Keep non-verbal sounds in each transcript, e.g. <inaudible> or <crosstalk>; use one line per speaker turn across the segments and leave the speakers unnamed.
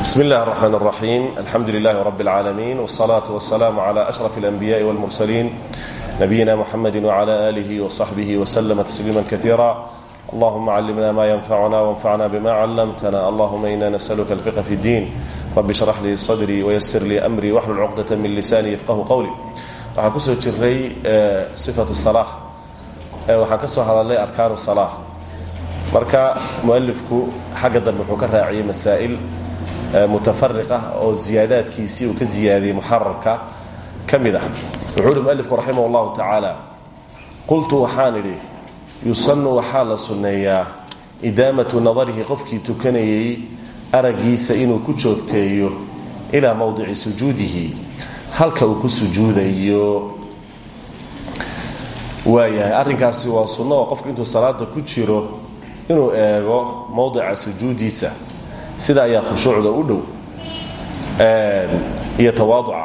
bsm اllah الرحmn الرaحيم alxamdu لlah رb العaalمين والصلاة والسلام عlى أشرف الأنbiyاء والmرسلين نبيina mحamd وعlى آlه وصaحبه وسلم تسليما كثيرا اللهma cلمna ma ينfعna وانfعna bma cلمtna اللهma إna نسألka الفقه في الdين رb اشhرح lii صدري وysر lii أmrي واxlل cقدة min لساني yfqه qwlي waxaan kusoo jiray صفaة الصلاة waxaan ka soo hadalnay arkaan الصلاة marka mualifku xagga dambe wuxuu ka raaciyey masaa'il mutafariq oo ziyaadaadkiisii uu ka ziyaadiyey muxararka ka mid ah. Wuxuu uhi mualifku raximah اllahu tacaala qultu waxaan idhi yusanu waxaa la sunneeyaa idaamatu nadarihi qofkii tukanayey araggiisa inuu ku joogteeyo ilaa mowdici sujuudihi halka uu ku sujuudayo. Waayahay arrinkaasi waa sunno oo qofku intuu salaada ku jiro inuu eego mowdica sujuudiisa sida ayaa khushuucda u dhow iyo tawaaduca.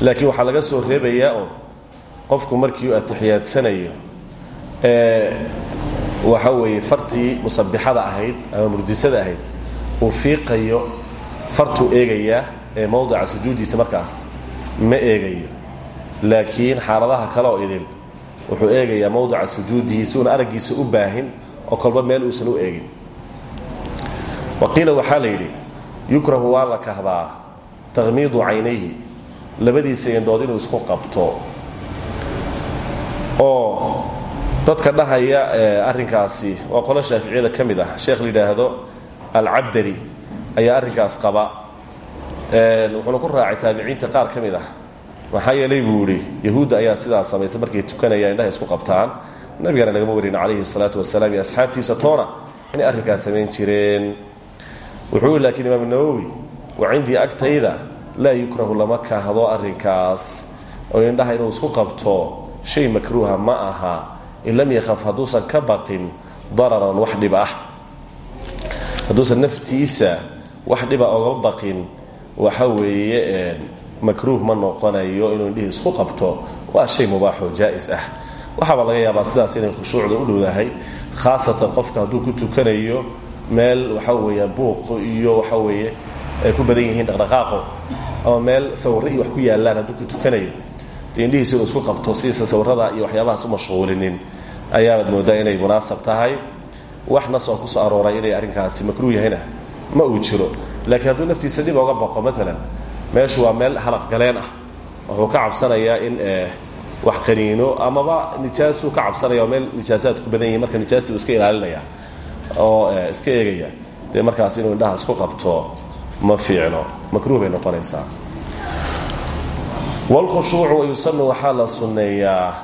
Laakiin waxaa laga soo reebayaa oo qofku markii uu atixiyaadsanayo waxa weeye fartii musabixada ahayd ama murdisada ahayd uu fiiqayo fartuu eegayaa ee mowdica sujuudiisa markaas ma eegayo. Laakiin xaaladaha kale oo idil wuxuu eegayaa mowdica sujuudihi si uuna araggiisa u baahin oo kolba meel uusan u eegin waqiila waxaa la yidhi yukrahu waa la kahdaa taqmiidu labadiisa indhood inuu isku qabto. Oo dadka dhahaya arrinkaasi waa qolo shaaficiyada ka mid ah. Sheekh la yidhaahdo alcabdari arrinkaas qaba. Wuxuuna ku raacay taabiciinta qaar ka mid ah. Maxaa yeelay ayaa sidaas samaysa markay tukanayaan indhaha isku qabtaan. Nabigana lagama warin calayhi salaatu wasalaam iyo asxaabtiisa toona inay arrinkaas samayn jireen wuxuu laakiin imaam nawowi wa cindii agtayda. Laa yukrahu lama kahdo arrinkaas. Oo indhaha inuu isku qabto shay makruuha ma aha. In lam yakhaf hadduusan ka baqin dararan wax dhib ah. Naftiisa wax dhiba ogama baqin waxa weeye makruuh ma noqonayo inuu indhihii isku qabto. Waa shay mubaaxoo jaa'is ah. Waxaaba laga yaabaa sidaas inay khushuucda u dhowdahay khaasatan qofka hadduu ku tukanayo meel waxa weeya buuq iyo waxa weeye ay ku badan yihiin dhaqdhaqaaqo. Ama meel sawirro iyo wax ku yaallaan hadduu ku tukanayo. Dee indhihiisa inuu isku qabto sidiisa sawirrada iyo waxyaabahaas u mashquulinin. Ayaabaad mooddaa inay munaasab tahay. Wax nas oo ku soo arooray inay arrinkaasi makruuh yahayna ma uu jiro. Laakiin hadduu naftiisa dhib oga baqo maalan meeshu waa meel halaq galeen ah. Wuxuu ka cabsanayaa in wax qaniino amaba nijaasuu ka cabsanaya oo meel nijaasaad ku badan yihiin marka nijaastii uu iska ilaalinaya oo iska eegaya. Dee markaas inuu indhaha isku qabto ma fiicno makruuh bay noqonaysaa. Wlkhushuucu wayusanu waxaa la sunneeyaa.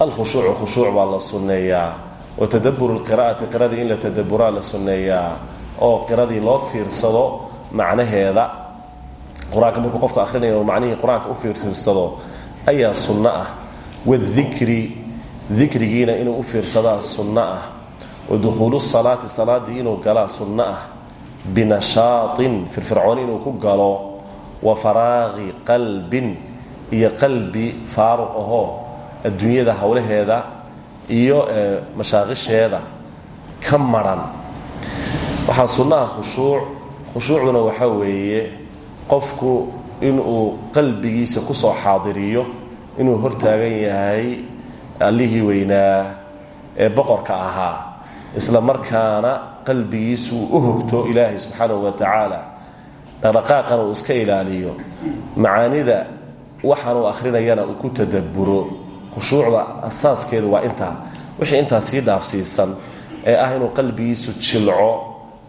Alkhushuucu khushuuc baa la sunneeyaa. Wa tadaburu lqira'ati qiradii in la tadaburaa la sunneeyaa. Oo qiradii loo fiirsado macnaheeda qur'aanka markuu qofka akhrinaya oo macnihii qur'aanka u fiirfiirsado ayaa sunno ah. Wadikri dikrigiina inuu u fiirsadaa sunno ah wa dukhuulu salaati salaaddii inuu galaa sunno ah binashaaطin firfircooni inuu ku galo wa faraaqi qalbin iyo qalbi faaruq ahoo adduunyada howlaheeda iyo mashaaqisheeda ka maran. Waxaa sunnaha khushuuc khushuucduna weeye qofku inuu qalbigiisa ku soo xaadiriyo inuu hortaagan yahay allihii weynaa ee boqorka ahaa isla markaana qalbigiisu u hogto ilaahay subxaanahu wa tacaala dhaqdhaqaaqana uu iska ilaaliyo macaanida waxaanuu akhrinayana uu ku tadabburo khushuucda asaaskeedu waa intaa wixii intaa sii dhaafsiisan ee ah inuu qalbigiisu jilco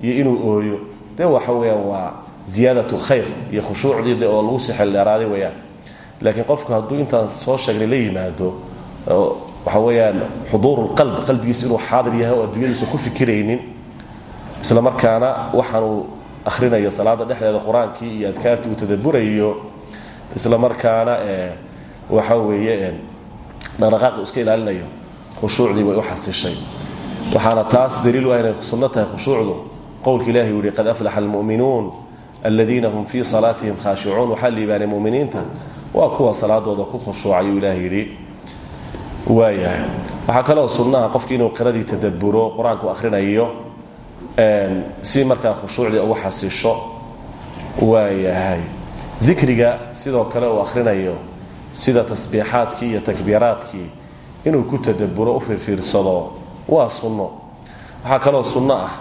iyo inuu ooyo dee waxa weeyaan waa ziyaadatu khayr iyo khushuucdii oo lagu sixildheeraaday weyaan laakiin qofku hadduu intaan soo sheegnay la yimaado waxa weeyaan xuduuru lqalb qalbigiisa inuu xaadir yahay oo adduunyadiisa ku fikiraynin isla markaana waxaanuu akhrinayo salaada dhexdeeda qur'aankii iyo adkaartii uu tadaburayo isla markaana waxa weeye dhaqdhaqaaqi iska ilaalinayo khushuucdii way u waxaana taas daliil u ah inay sunno khushuucdu. Qowlka ilahi u qad aflaxa almu'minuun aladiina hum fii salaatihim khaashicuun waxaa liibaanay muminiinta waa kuwa salaadooda ku khushuucayuu ilaah yidhi waayahay. Waxaa kaloo sunnaha qofki inuu qiradii tadaburo qur'aanku akhrinayo si markaa khushuucdii ugu xasisho waayahay. Dikriga sidoo kale uu akhrinayo sida tasbiixaadkii iyo takbiiraadkii inuu ku tadaburo u fiirfiirsado waa sunno. Waxaa kaloo sunno ah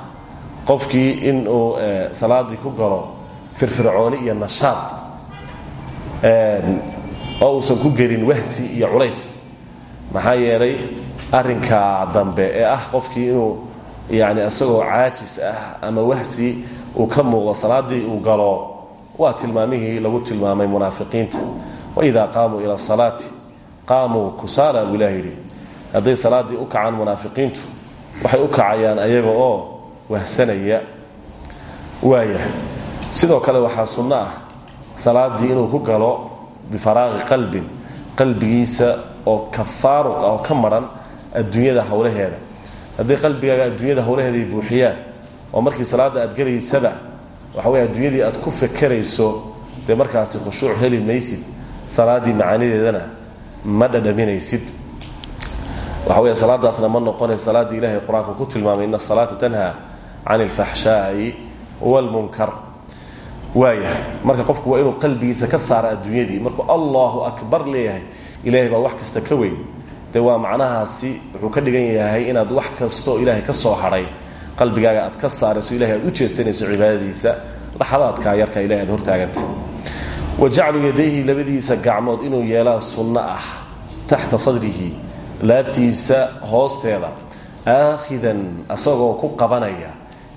qofkii inuu salaadii ku galo firfircooni iyo nashaad oo uusan ku gelin wahsi iyo culays maxaa yeelay arrinka dambe ee ah qofkii inuu yani isagoo caajis ah ama wahsi uu ka muuqdo salaadii uu galo waa tilmaamihii lagu tilmaamay munaafiqiinta. Waidaa qaamuu ila salaati qaamuu kusaala buu hadday salaaddii u kacaan munaafiqiintu waxay u kacayaan ayaga oo wahsanaya. Waaya. Sidoo kale waxaa sunno ah salaaddii inuu ku galo bifaraaqi qalbin qalbigiisa oo ka faaruq ah oo ka maran adduunyada howlaheeda haddii qalbigaaga adduunyada howlaheeda ay oo markii salaadda aad gelaysaba waxa wey adduunyadii aad ku fekerayso dee markaasi khushuuc heli maysid salaaddii macaanideedana ma dhadhaminaysid. Waxa wey salaadaasna ma noqonay salaaddii ilahay qur'aanku ku tilmaamay ina asalaata tanha can alfaxshaa'i wاlmunkar waayahay marka qofku waa inuu qalbigiisa ka saara adduunyadii markuu allahu akbar leeyahay ilaahay baa wax kasta ka weyn. Dee waa macnahaasi wuxuu ka dhigan yahay inaad wax kastoo ilaahay ka soo hadhay qalbigaaga aad ka saarayso ilahay aad u jeedsanayso cibaadadiisa. Laxadaadkaa yarka ilahay aad hortaagantahay. Yadayhi labadiisa gacmood inuu yeelaa sunno ah taxta sadrihi laabtiisa hoosteeda. Aakhidan asagoo ku qabanaya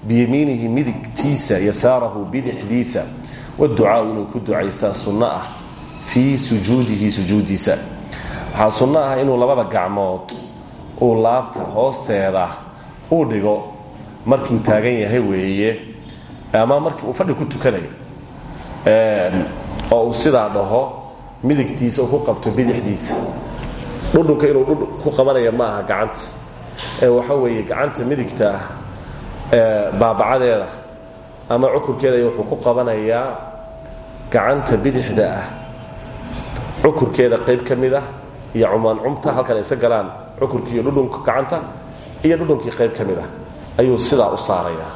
biyamiinihi midigtiisa yasaarahu bidixdiisa. Waducaau inuu ku ducaystaa sunno ah fii sujuudihi sujuudiisa waxaa sunno ah inuu labada gacmood uu laabta hoosteeda uu dhigo markiuu taagan yahay weeye ama markii uu fadhi ku tukanayo oo uu dhaho midigtiisa ku qabto bidixdiisa. Dhudhunka inuu dhudhun ku qabanaya ma gacanta. Ee waxa weeye gacanta midigta ah baabacadeeda ama cukurkeeda wuxuu ku qabanayaa gacanta bidixda ah. Cukurkeeda qayb ka ah iyo cumaan cumta halkan ay iska galaan cukurkii iyo dhudhunka gacanta iyo dhudhunkii qayb ka mid ah ayuu sidaa u saarayaa.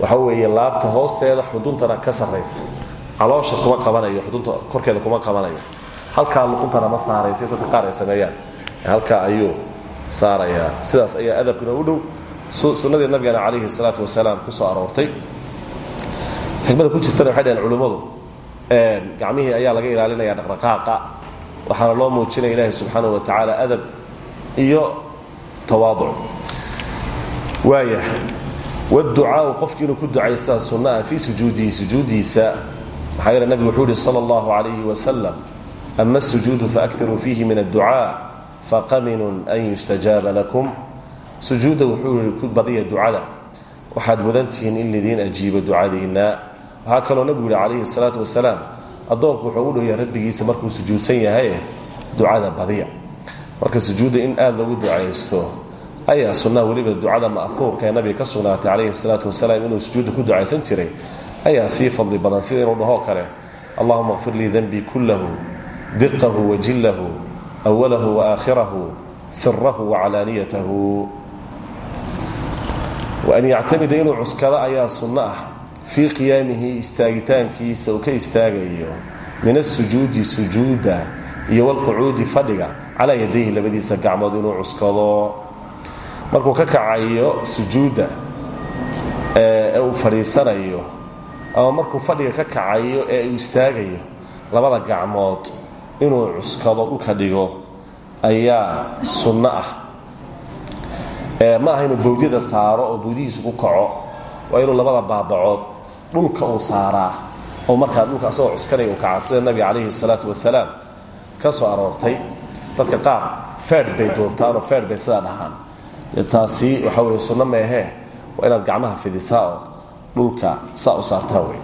Waxa weeye laabta hoosteeda xuduntana ka sarraysa. Caloosha kuma qabanayo xudunta korkeeda kuma qabanayo. Halkaa luquntana ma saaraysa dadka qaar ay sameeyaan. Halkaa ayuu saarayaa. Sidaas ayaa adabkuna u dhow. Sunnadii nabigeena calayhi salaatu wasalaam ku soo aroortay. Xikmada ku jirtana waxay dhaheen culimmadu gacmihii ayaa laga ilaalinaya dhaqdhaqaaqa waxaana loo muujinaya ilaahi subxaanahu wa tacaala adab iyo tawaaduc. Waaya wducaau qofki ku ducaystaa sunnaah fii sujuudihi sujuudiisa maxaa yeele nabigu wuxuu yihi sala allahu calayhi wasalam ama asujuudu faakiruu fiihi min adducaa faqaminun an yustajaaba lakum. Sujuudda wuxuu ku badiya ducada. Waxaad mudantihiin in lidiin ajiibo ducadiinna. Waxaa kaloo nabigu yihi calayhi salaatu wasalaam addoonku wuxuu ugu dhowyaa rabbigiisa markuu sujuudsan yahay ducada badiya marka sujuudda in aada lagu ducaysto ayaa sunnaha weliba ducada ma'huurka ee nabiga ka sugnaatay calayhi salaatu wasalaam inuu sujuudda ku ducaysan jiray ayaa sii fadli badan sida inuu dhahoo kale. Allahuma kfir lii denbii kullahu diqahu wajillahu awalahu waaaakhirahu sirahu wacalaaniyatahu waan yactamida inuu cuskado ayaa sunno ah fii qiyaamihi istaagitaankiisa uu ka istaagayo min asujuudi sujuuda iyo walqucuudi fadhiga calaa yadayhi labadiisa gacmood inuu cuskado. Markuu ka kacayo sujuudda ee uu fadhiisanayo ama markuu fadhiga ka kacayo ee uu istaagayo labada gacmood inuu cuskado dhulka dhigo ayaa sunno ah. Ma aha inuu bawdyada saaro oo bawdihiisu ku kaco waa inuu labada baabacood dhulka uu saaraa oo markaa dhulka asagoo cuskanaya uu kaca sida nabiga calayhi salaatu wasalaam ka soo aroortay dadka qaar faadh bay doontaanoo faadh bay sidaa dhahaan dee taasi waxaa weeye sunno meehee waa inaad gacmaha fidisaa oo dhulka saa u saartaa wey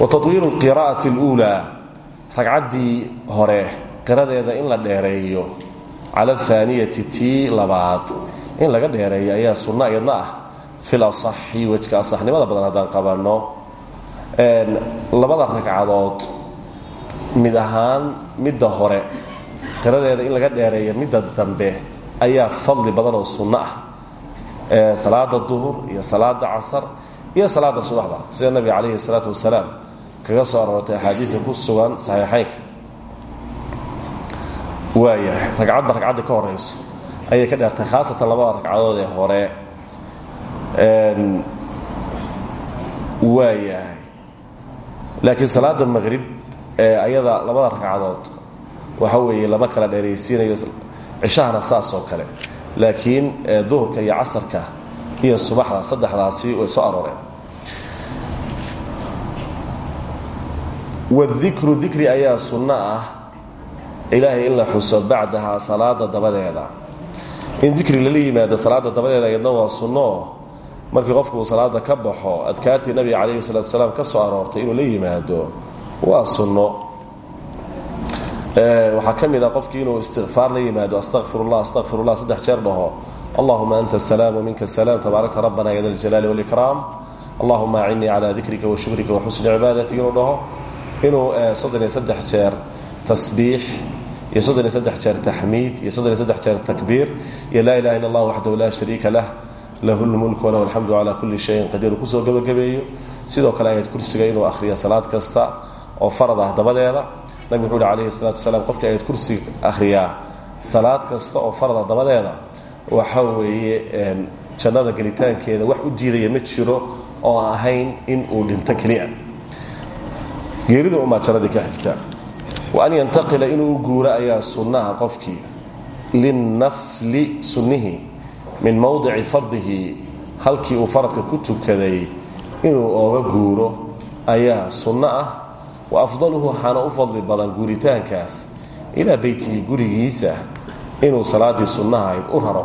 wa tawiiru alqiraa'ati aluulaa ragcaddii hore qiradeeda in la dheereeyo cala ahaaniyati tii labaad. In laga dheereeyo ayaa sunno iyadna ah fil asaxi wejka asaxnimada badan haddaan qabanno labada ragcadood mid ahaan midda hore qiradeeda in laga dheereeyo midda dambe ayaa fadli badan oo sunno ah salaada duhur iyo salaada casar iyo salaada subaxda sida nabiga calayhi salaatu wasalaam kaga soo aroortay axaadiidka ku sugan saxiixaynka waayahay ragcadba ragcadda ka horayso ayay ka dheertay khaasatan labada ragcadood ee hore waayahay laakiin salaada maqrib ayada labada ragcadood waxa weeye lama kala dheeraysiinayo cishahana saas oo kale. Laakiin duhurka iyo casarka iyo subaxda saddexdaasi way soo arooreen. Wadikru dikri ayaa sunno ah. Ilaahay in la xuso bacdahaa salaada dabadeeda. In dikri lala yimaado salaada dabadeeda iyadna waa sunno markii qofku salaada ka baxo adkaartii nabiga calayhi salatu wasalaam ka soo aroortay inuu la yimaado waa sunno. Waxaa ka mid a qofkii inuu istikfaar la yimaado astaqfirullah astaqfirullah saddex jeer dhaho. Allahuma anta asalaam waminka asalaam tabaarakta rabbana ya da ljalaali wاlkraam allahuma acinnii calaa dikrika wa shukrika wa xusni cibaadatik inuu dhaho. Inuu soddon iyo jeer tasbiix iyo soddon jeer taxmiid iyo soddon jeer takbiir iyo laa ilaha illa allah waxdahu laa shariika lahu lmulk walahu alxamdu calaa kulli shayin qadiir uu ku soo gebagabeeyo sidoo kale ayad kursiga inuu akhriyo salaad kasta oo farad ah dabadeeda. Nabig wuxuu uhi calayhi wasalaam qofkii ayad kursi akhriyaa salaad kasta oo farada dabadeeda waxa weeye jannada gelitaankeeda wax u diidaya ma jiro oo ahayn in uu dhinto keliya. Geerida umaa jannadii ka xigta. Wa an yantaqila inuu u guuro ayaa sunnaha qofkii. Linnafli sunnihii min mowdici fardihi halkii uu faradka ku tukaday inuu ooga guuro ayaa sunno ah. Wa afdaluhu waxaana u fadli badan guuritaankaas ilaa beytihi gurigiisa inuu salaaddii sunnaha ahayd u raro.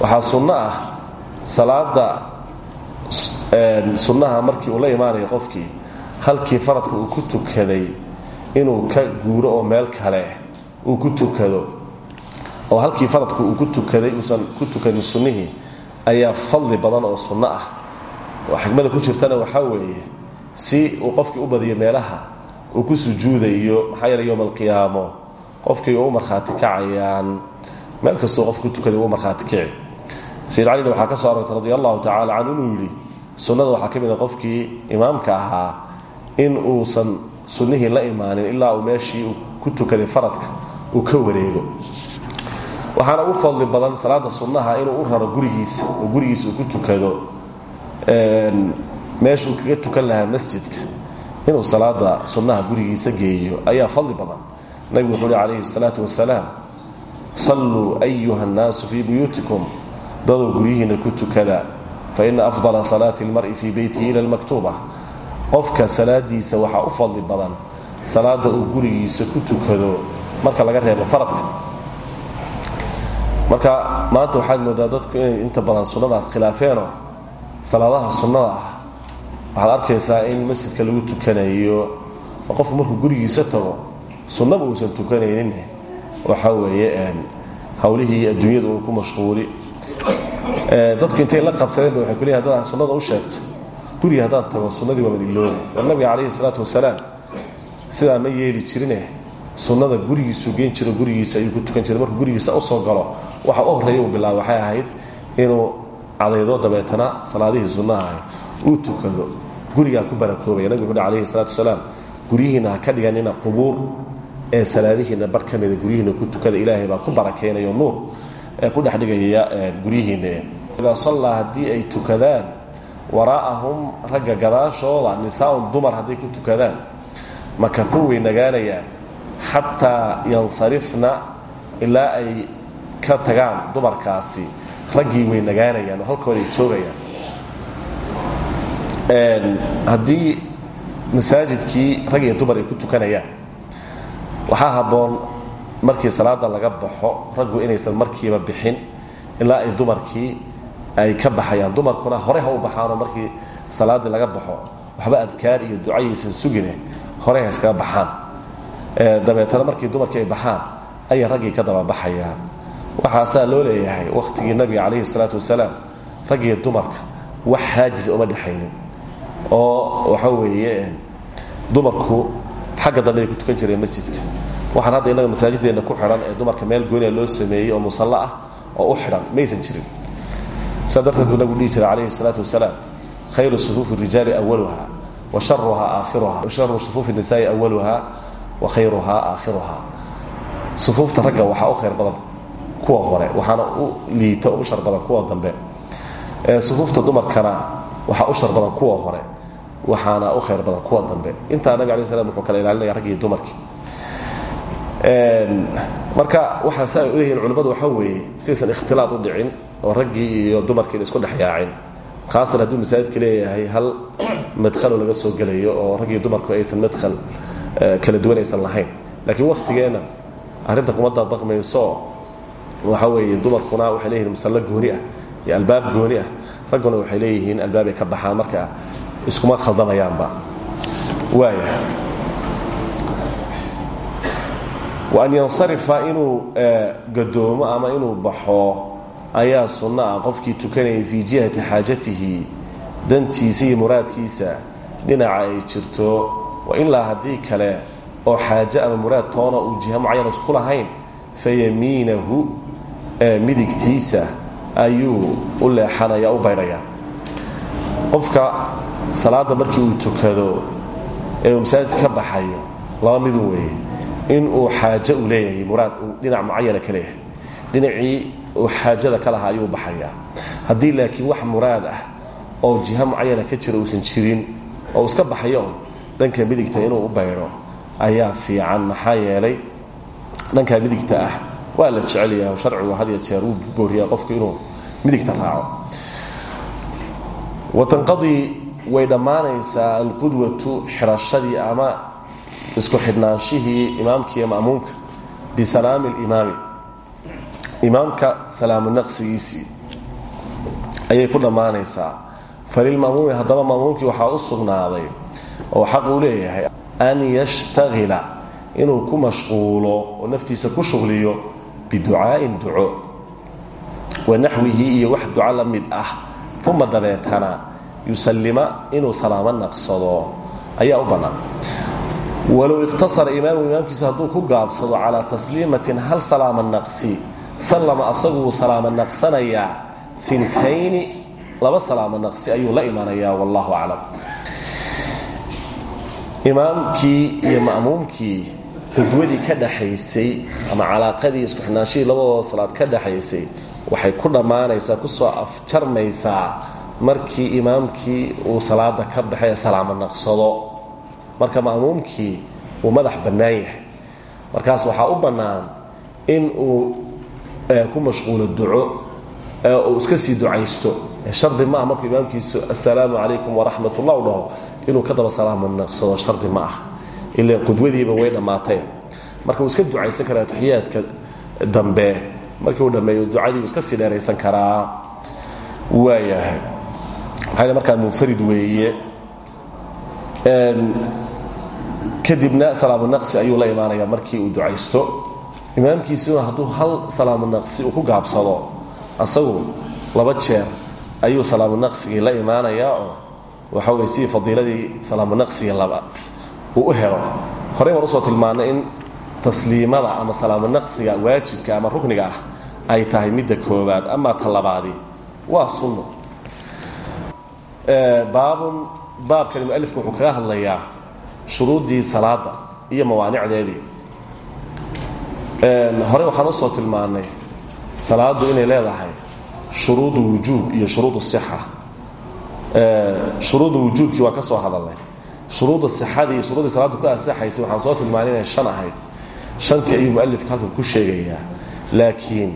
Waxaa sunno ah salaada sunnaha markii uu la imaanayo qofkii halkii faradka uu ku tukaday inuu ka guuro oo meel kale uu ku tukado oo halkii faradku uu tukaday uusan ku tukanin sunnihii ayaa fadli badan oo sunno ah. Oo xikmada ku jirtana waxaa weeye si uu qofkii u badiyo meelaha uu ku sujuudayo maxaa yeele yowma alqiyaamo qofkii u markhaati kacayaan meel kastuu qofka ku uu markhaati kici sayid calina waxaa ka soo arortay radi allahu tacala canhu inuu yidhi sunnada waxaa ka mid a qofkii imaamka ahaa in uusan sunnihii la imaanin ilaa uu meeshii ku tukaday faradka uu ka wareego waxaana u fadli badan salaada sunnaha inuu u raro gurigiisa oo gurigiisa ku tukado meeshuu kaga tukan lahaa masjidka. Inuu salaada sunnaha gurigiisa geeyo ayaa fadli badan. Nabigu wuxuu hi calayhi salaatu wasalaam salluu ayuha annaasu fii buyuutikum. Dadoo guryihiinna ku tukada fa ina afdala salaati almar'i fii beytihi ila almaktuuba. Qofka salaadiisa waxaa u fadli badan salaada uu gurigiisa ku tukado marka laga reebo faradka marka maanta waxaad moodaa dadku inay inta badan sunnadaas khilaafeenoo salaadaha sunnada ah. Waxaad arkaysaa in masjidka lagu tukanayo oo qofku markuu gurigiisa tago sunnaba uusan tukanaynin. Waxa weeye hawlihii adduunyada uu ku mashquuli. Dadku intay la qabsadeenba waxay kuleeyihin haddaad sunnada u sheegto guriga haddaad tago sunnadii waa madiloobi war nabiga calayhi salaatu wasalaam sidaa ma yeeli jirine sunnada gurigiisuu geen jiro gurigiisa ayuu ku tukan jiray. Markuu gurigiisa u soo galo waxa u horreeya uu waxay ahayd inuu cadaydo dabeetana salaadihii sunnaha uu tukado gurigaa ku barakoobaya nabigu wuxu alayhi salaatu wasalaam guryihiinna ha ka dhiganina qubuur. Ee salaadihiinna bar ka guryihiinna ku tukada ilaahay baa ku barakaynayo nuur ee ku dhexdhigaya guryihiinna idaa sallaa ay tukadaan waraa'ahum ragga gadaashooda nisaaun dumar hadday ku tukadaan way nagaanayaan xataa yansarifna ilaa ay ka tagaan dumarkaasi. Raggii way nagaanayaan oo joogayaan. Haddii masaajidkii rag iyo dumar ay ku tukanayaan waxaa habboon markii salaada laga baxo raggu inaysan markiiba bixin ilaa ay dumarkii ay ka baxayaan. Dumarkuna hore ha u baxaanoo markii salaaddii laga baxo waxba adkaar iyo ducayaysan sugine hore ha baxaan dabeetana markii dumarkii ay baxaan ayay raggii ka dababaxayaan. Waxaasaa loo leeyahay wakhtigii nabiga calayhi salaatu wasalaam raggiyo dumarka wax haajisa uma dhexaynin. Oo waxa weeye dumarku xagga dambe ay ku tukan jireen masjidka. Waxaan hadda innaga masaajideenna ku xidhan ee dumarka meel gooniya loo sameeyey oo musalla ah oo u xidhan maysan jirin. Saa darteed buu nabigu dhihi jiray calayhi salaatu wasalaam khayru sufuufi rijaali awaluha wa sharuhaa aakhiruha sharu sufuufi nisaai awaluha wa khayruhaa aakhiruha. Sufuufta ragga waxaa u khayr badan kuwa hore waxaana u liita u shar badan kuwa dambe. Sufuufta dumarkana waxaa u shar badan kuwa hore waxaana u khayr badan kuwa dambe. Intaa nabig alay slam wuxuu kala ilaalinaya raggi iyo dumarkii. Marka waxaa si ay u leeyihiin culimmadu waxaa weeye sidaysan ikhtilaad u dhicin oo raggii iyo dumarkiina isku dhex yaacin. Khaasan hadduu masaajidka leeyahay hal <clears throat> madkhalo laga soo gelayo oo raggii dumarku aysan madkhal kala duwan aysan lahayn. Laakiin wakhtigeenna arrinta kuma dabaqmayso. Waxaa weeye dumarkuna waxay leeyihiin masallo gooni ah iyo albaab gooni ah. Ragguna waxay leeyihiin albaabay ka baxaan marka iskuma khaldamayaanba. Waaya wa an yansarifa inuu gadoomo ama inuu baxo ayaa sunno ah. Qofkii tukanayay fii jihati xaajatihi dantiisa iyo muraadkiisa dhinaca ay jirto wa ilaa haddii kale oo xaaje ama muraad toona uu jiha mucayana isku lahayn fayamiinahu midigtiisa ayuu u leexanaya u baydhaya. Qofka salaadda markii uu tukado ee masaajid ka baxayo laba midun weeye. In uu xaaje uu leeyahay muraad uu dhinac mucayana ka leeyahay. Uu xaajada ka lahaa ayuu baxayaa. Haddii laakiin wax muraad ah oo jiha mucayana ka jira uusan jirin oo iska baxayo dhanka midigta inuu u baydho ayaa fiican maxaa yeelay dhanka midigta ah waa la jecel yahay sharcigu had ya jeer uu booriyaa qofku inuu midigta raaco. Watanqadii way dhammaanaysaa alqudwatu xidhashadii ama isku xidhnaanshihii imaamka iyo ma'muumka bisalaami alimaami. Imaamka salaamu naqsigiisii ayay ku dhammaanaysaa. Falilma'muumi haddaba ma'muumkii waxaa u sugnaaday oo xaq uu leeyahay an yashtagila inuu ku mashquulo oo naftiisa ku shugliyo biducaa'in duco. Wa naxwihi iyo wax duco la mid ah. Uma dabeetana yusallima inuu salaamo naqsado. Ayaa u bannaan. Walow iqtasara imaamu imaamkiisa hadduu ku gaabsado calaa tasliimatin hal salaama naqsi. Sallama asaguu salaamo naqsanayaa. Intayni laba salaamo naqsi ayuu la imanayaa wallahu aclam imaamkii iyo ma'muumkii hudwadii ka dhaxaysay ama calaaqadii isku xidhnaanshihii labadooda salaad ka dhaxaysay waxay ku dhammaanaysaa ku soo afjarmaysaa markii imaamkii uu salaada ka baxay ee salaamo naqsado. Marka ma'muumkii uu madax bannaan yahay. Markaas waxaa u bannaan in uu ku mashquulo duco uu iska sii ducaysto. Shardi ma ah imaamkiisu assalaamu calaykum waraxmat ullah u dhaho inuu ka daba salaamo naqsado shardi ma ah ila qudwadiiba way dhammaatay marka uu iska ducaysan karaa taxiyaadka dambe markii uu dhammeeyo ducadii uu iska sii dheeraysan karaa waayahay maxaa markaa munfarid weeye. Kadibna salaamu naqsi ayuu la imaanayaa markii uu ducaysto. Imaamkiisuna hadduu hal salaamu naqsi uu ku gaabsado asagu laba jeer ayuu salaamu naqsigii la imaanayaa oo waxa wey sidii fadiiladii salaamu naqsiga laba. Uu u helo. Horey waan u soo tilmaannay in tasliimada ama salaamu naqsiga waajibka ama rukniga ah ay tahay midda koobaad ama ta labaadi. Waa sunno. Baabun baabkani mualifku wuxuu kaga hadlayaa shuruuddii salaada iyo mawaanicdeedii. Horey waxaan u soo tilmaannay salaaddu inay leedahay shuruudu wujuub iyo shuruud sixa shuruudu wujuubkii waan ka soo hadalnay. Shuruudda sixadii shuruuddii salaaddu ku asaxaysay waxaan soo tilmaanay inay shan ahayd. Shantii ayuu mualifku halkan ku sheegayaa. Laakiin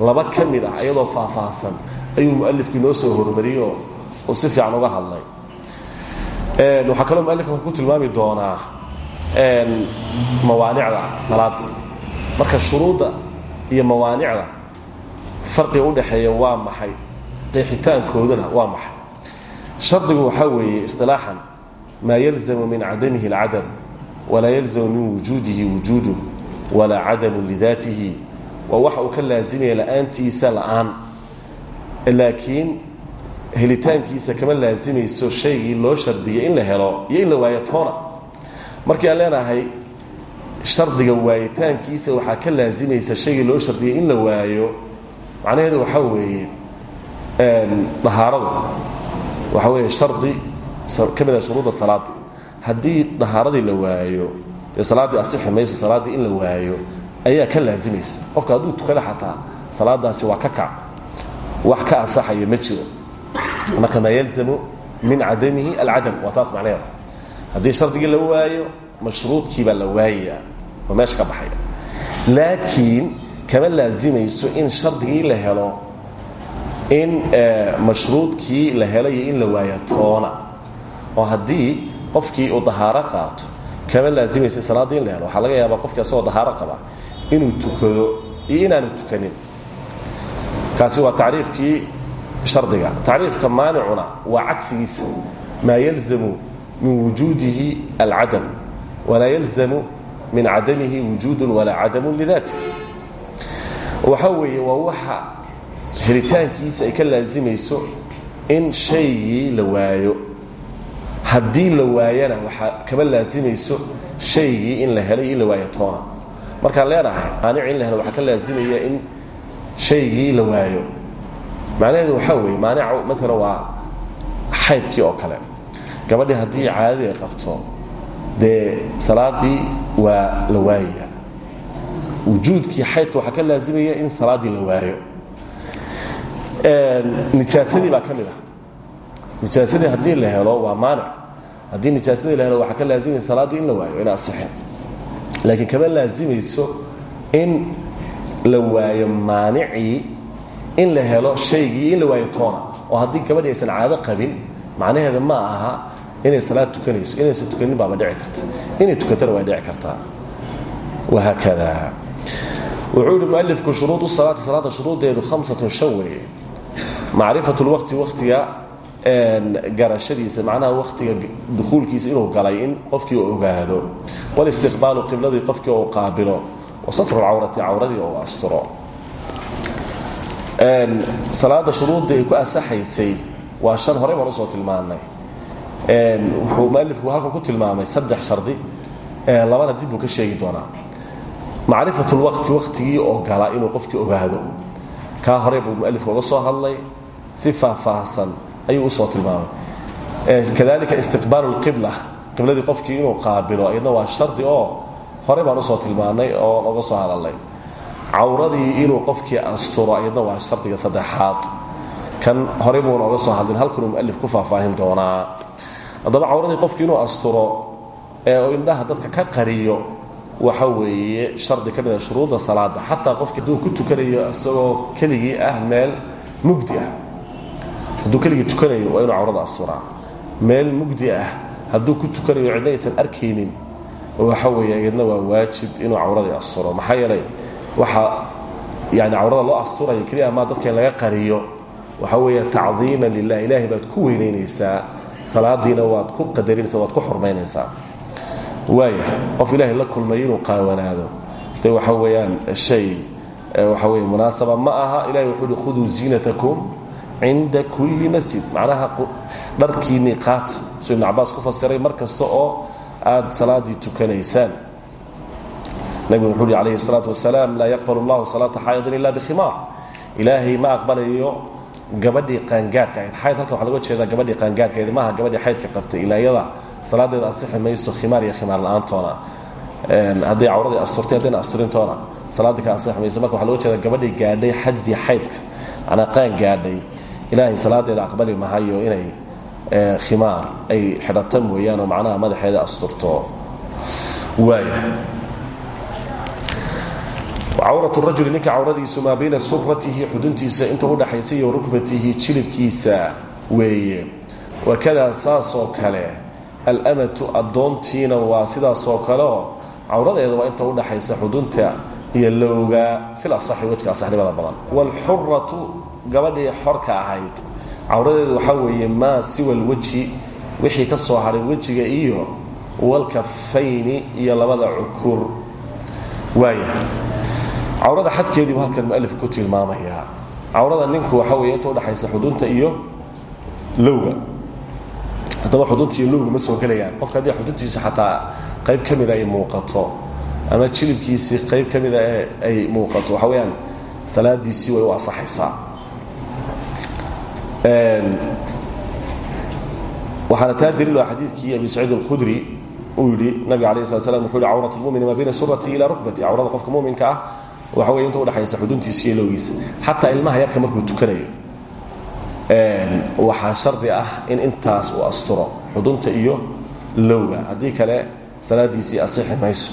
laba ka mid ah iyadoo faahfaahsan ayuu mualifku inoo soo hormariyoo uu si fiican uga hadlay. Waxaa kaloo mualifka ku tilmaami doonaa mawaanicda salaada marka shuruudda iyo mawaanicda farqiga udhaxeeya waa maxay? Qeexitaankooduna waa maxay shardigu waxaa weeye isilaaxan maa yalzamu min cadamihi اlcadam walaa yalzamu min wujuudihi wujuudu walaa cadamu lidaatihi waa waxa uu ka laasimaya la'aantiisa la'aan. Laakiin helitaankiisa kama laasimayso shaygii loo shardiyay in la helo iyo in la waayo toona. Markii aan leenahay shardiga waayitaankiisa waxaa ka laasimaysa shaygii loo shardiyay in la waayo macnaheedu waxaa weeye dahaaradu waxa weeye shardi ka mida shuruudda salaadii haddii dahaaradii la waayo dee salaaddii asixi mayso salaaddii in la waayo ayaa ka laazimaysa. Qofka hadduu tukada xataa salaadaasi waa ka kac. Wax ka asaxaya ma jiro. Marka maa yalzamu min cadamihi alcadam waa taas macnaheeda haddii shardigii la waayo mashruudkii baa la waayayaa oo meesha ka baxaya. Laakiin kama laazimayso in shardigii la helo in mashruudkii la helo iyo in la waayo toona. Oo haddii qofkii uu dahaaro qaato kama laazimaysa salaaddii in la helo. Waxaa laga yaabaa qofkii asagoo dahaaro qaba inuu tukado iyo inaanu tukanin. Kaasi waa tacriifkii shardiga. Tacriifka maanicuna waa cagsigiisa. Maa yalzamu min wujuudihi alcadam. Walaa yalzamu min cadamihi wujuudun walaa cadamun lidaati waxaa weeye waa waxa helitaankiisa ay ka laazimayso in shaygii la waayo. Haddii la waayana waxaa kama laazimayso shaygii in la helay in la waayo toona. Markaan leenahay maanic in la helo waxaa ka laazimaya in shaygii la waayo. Macnaheedu waxaa weeye maanica maalan waa xaydkii oo kale. Gabadhii haddii caadadii ay qabto dee salaaddii waa la waayaya wujuudkii xaydka waxaa ka laazimaya in salaaddii la waayo nijaasadii baa ka mid ah. Nijaasadii haddii la helo waa maanic haddii nijaasadii la helo waxaa ka laazimaya salaaddii in la waayo ina asixin laakiin kama laazimayso in la waayo maanicii in la helo shaygii in la waayo toona. Oo haddii gabadhii aysan caado qabin macnaheeda ma aha inay salaad tukanayso inaysan tukanin baaba dhici karta. Inay tukatana waa dhici kartaa. Wahaakada wuxuu yihi mualifku shuruud salaati salaada shuruuddeedu hamsatun shan weeye macrifat lwaqti waktiga garashadiisa macnaha waktiga dukuulkiisa inuu galay in qofkii u ogaado. Walistiqbaalu qibladii qofkii uu qaabilo. Wasatru lcawrati cawradii uu asturo. Salaada shuruuddii ay ku asaxaysay waa shan horey baan u soo tilmaanay. Wuxuu mualifku halkan ku tilmaamay saddex shardi. Labana dib buu ka sheegi doonaa. Macrifat lwaqti waktigii oo gala inuu qofkii ogaado. Kaa horey buu mualifku oga soo hadlay si faahfaahsan u soo tilmaamay. Kadalika istiqbaalu lqibla qibladii qofkii inuu qaabilo iyadna waa shardi oo horey baan u soo tilmaanay oo oga soo hadalnay. Cawradii inuu qofkii asturo iyadna waa shardiga saddexaad. Kan horey buuna oga soo hadlin halkanuu mualif ku faahfaahin doonaa. Haddaba cawradii qofkii inuu asturo ee indhaha dadka ka qariyo waxa weeye shardi ka mida shuruudda salaada xataa qofkii hadduu ku tukanayo isagoo keligii ah meel mugdi ah hadduu keligii tukanayo waa inuu cawrada asturaa meel mugdi ah hadduu ku tukanayo cidna aysan waxa weeye waa waajib inuu cawradii asturo maxaa yeelay waxaa yani cawrada loo asturaya keliya amaa dadka laga qariyo waxa weeye tacdiiman lilah ilaahay baad ku weynaynaysaa. Salaadiina waad ku qadarinaysaa waad ku xurmaynaysaa. Waaya qof ilaahay la kulmay inuu qaawanaado. Waxa weeyaan shay waxa weye munaasaba ma aha ilahay wuxuu uhi khuduu cinda kulli masjid macnaha dharkiinii qaata suu ibnu cabaas ku fasiray mar kasta oo aad salaaddii tukanaysaan nabigu wuxuu uhi calayhi الsalaatu wasalaam laa yaqbal اllahu salaata xaayidin ila bikhimaar ilaahay ma aqbalayo gabadhii qaangaarhka ahayd xayd halkan waxa loga jeedaa gabadhii qaangaarhkaeed maaha gabadhii xaydka qabtay ilaa iyada salaadeeda asixi mayso khimaar iyo khimaar la-aantoona hadday cawradii asturtay haddayna asturintoona salaaddii ka asixi mayso marka waxa loga jeeda gabadhii gaadhay xaddii xaydka manaa qaan gaadhay ilaahay salaadeeda aqbali mahayo inay khimaar ay xidhata mooyaan oo macnaha madaxeeda asturto. Waaya cawrat rajuli ninka cawradiisu maa bayna suratihi xuduntiisa inta udhaxaysa iyo rukbatihi jilibkiisa weeye. Wakadaa saasoo kale alamatu addoontiina waa sidaasoo kaleo cawradeeda waa inta udhaxaysa xudunta iyo lowga fil asaxi wejka asaxnimada badan. Waalxuratu gabadhii xorka ahayd. Cawradeedu waxaa weeye maa siwa lwejhi wixii ka soo haray wejiga iyo walkafayni iyo labada cukur. Waaya cawrada xadkeediibu halkan mualif ku tilmaamayaa cawrada ninku waxaa weeye inta udhaxaysa xudunta iyo lowga. Haddaba xudunta iyo ma soo gelayaan qofka haddii xuduntiisa xataa qayb ka mida ay muuqato ama jilibkiisii qayb ka mida ay muuqato waxa weyaan salaadiisii way u asaxaysaa waxaana taa daliil xadiidkii abi saciid alkhudri uu yidhi nabiga alayh slat slam wuxuu yihi cawrat lmumini maa bayna surati ila rukbati cawrada qofka muminka ah waxa wey inta udhexaysa xuduntiisa iyo lowgiisa. Xataa ilmaha yarka markuu tukanayo. Waxaa shardi ah in intaas uu asturo xudunta iyo lowga. Haddii kale salaadiisii asixi mayso.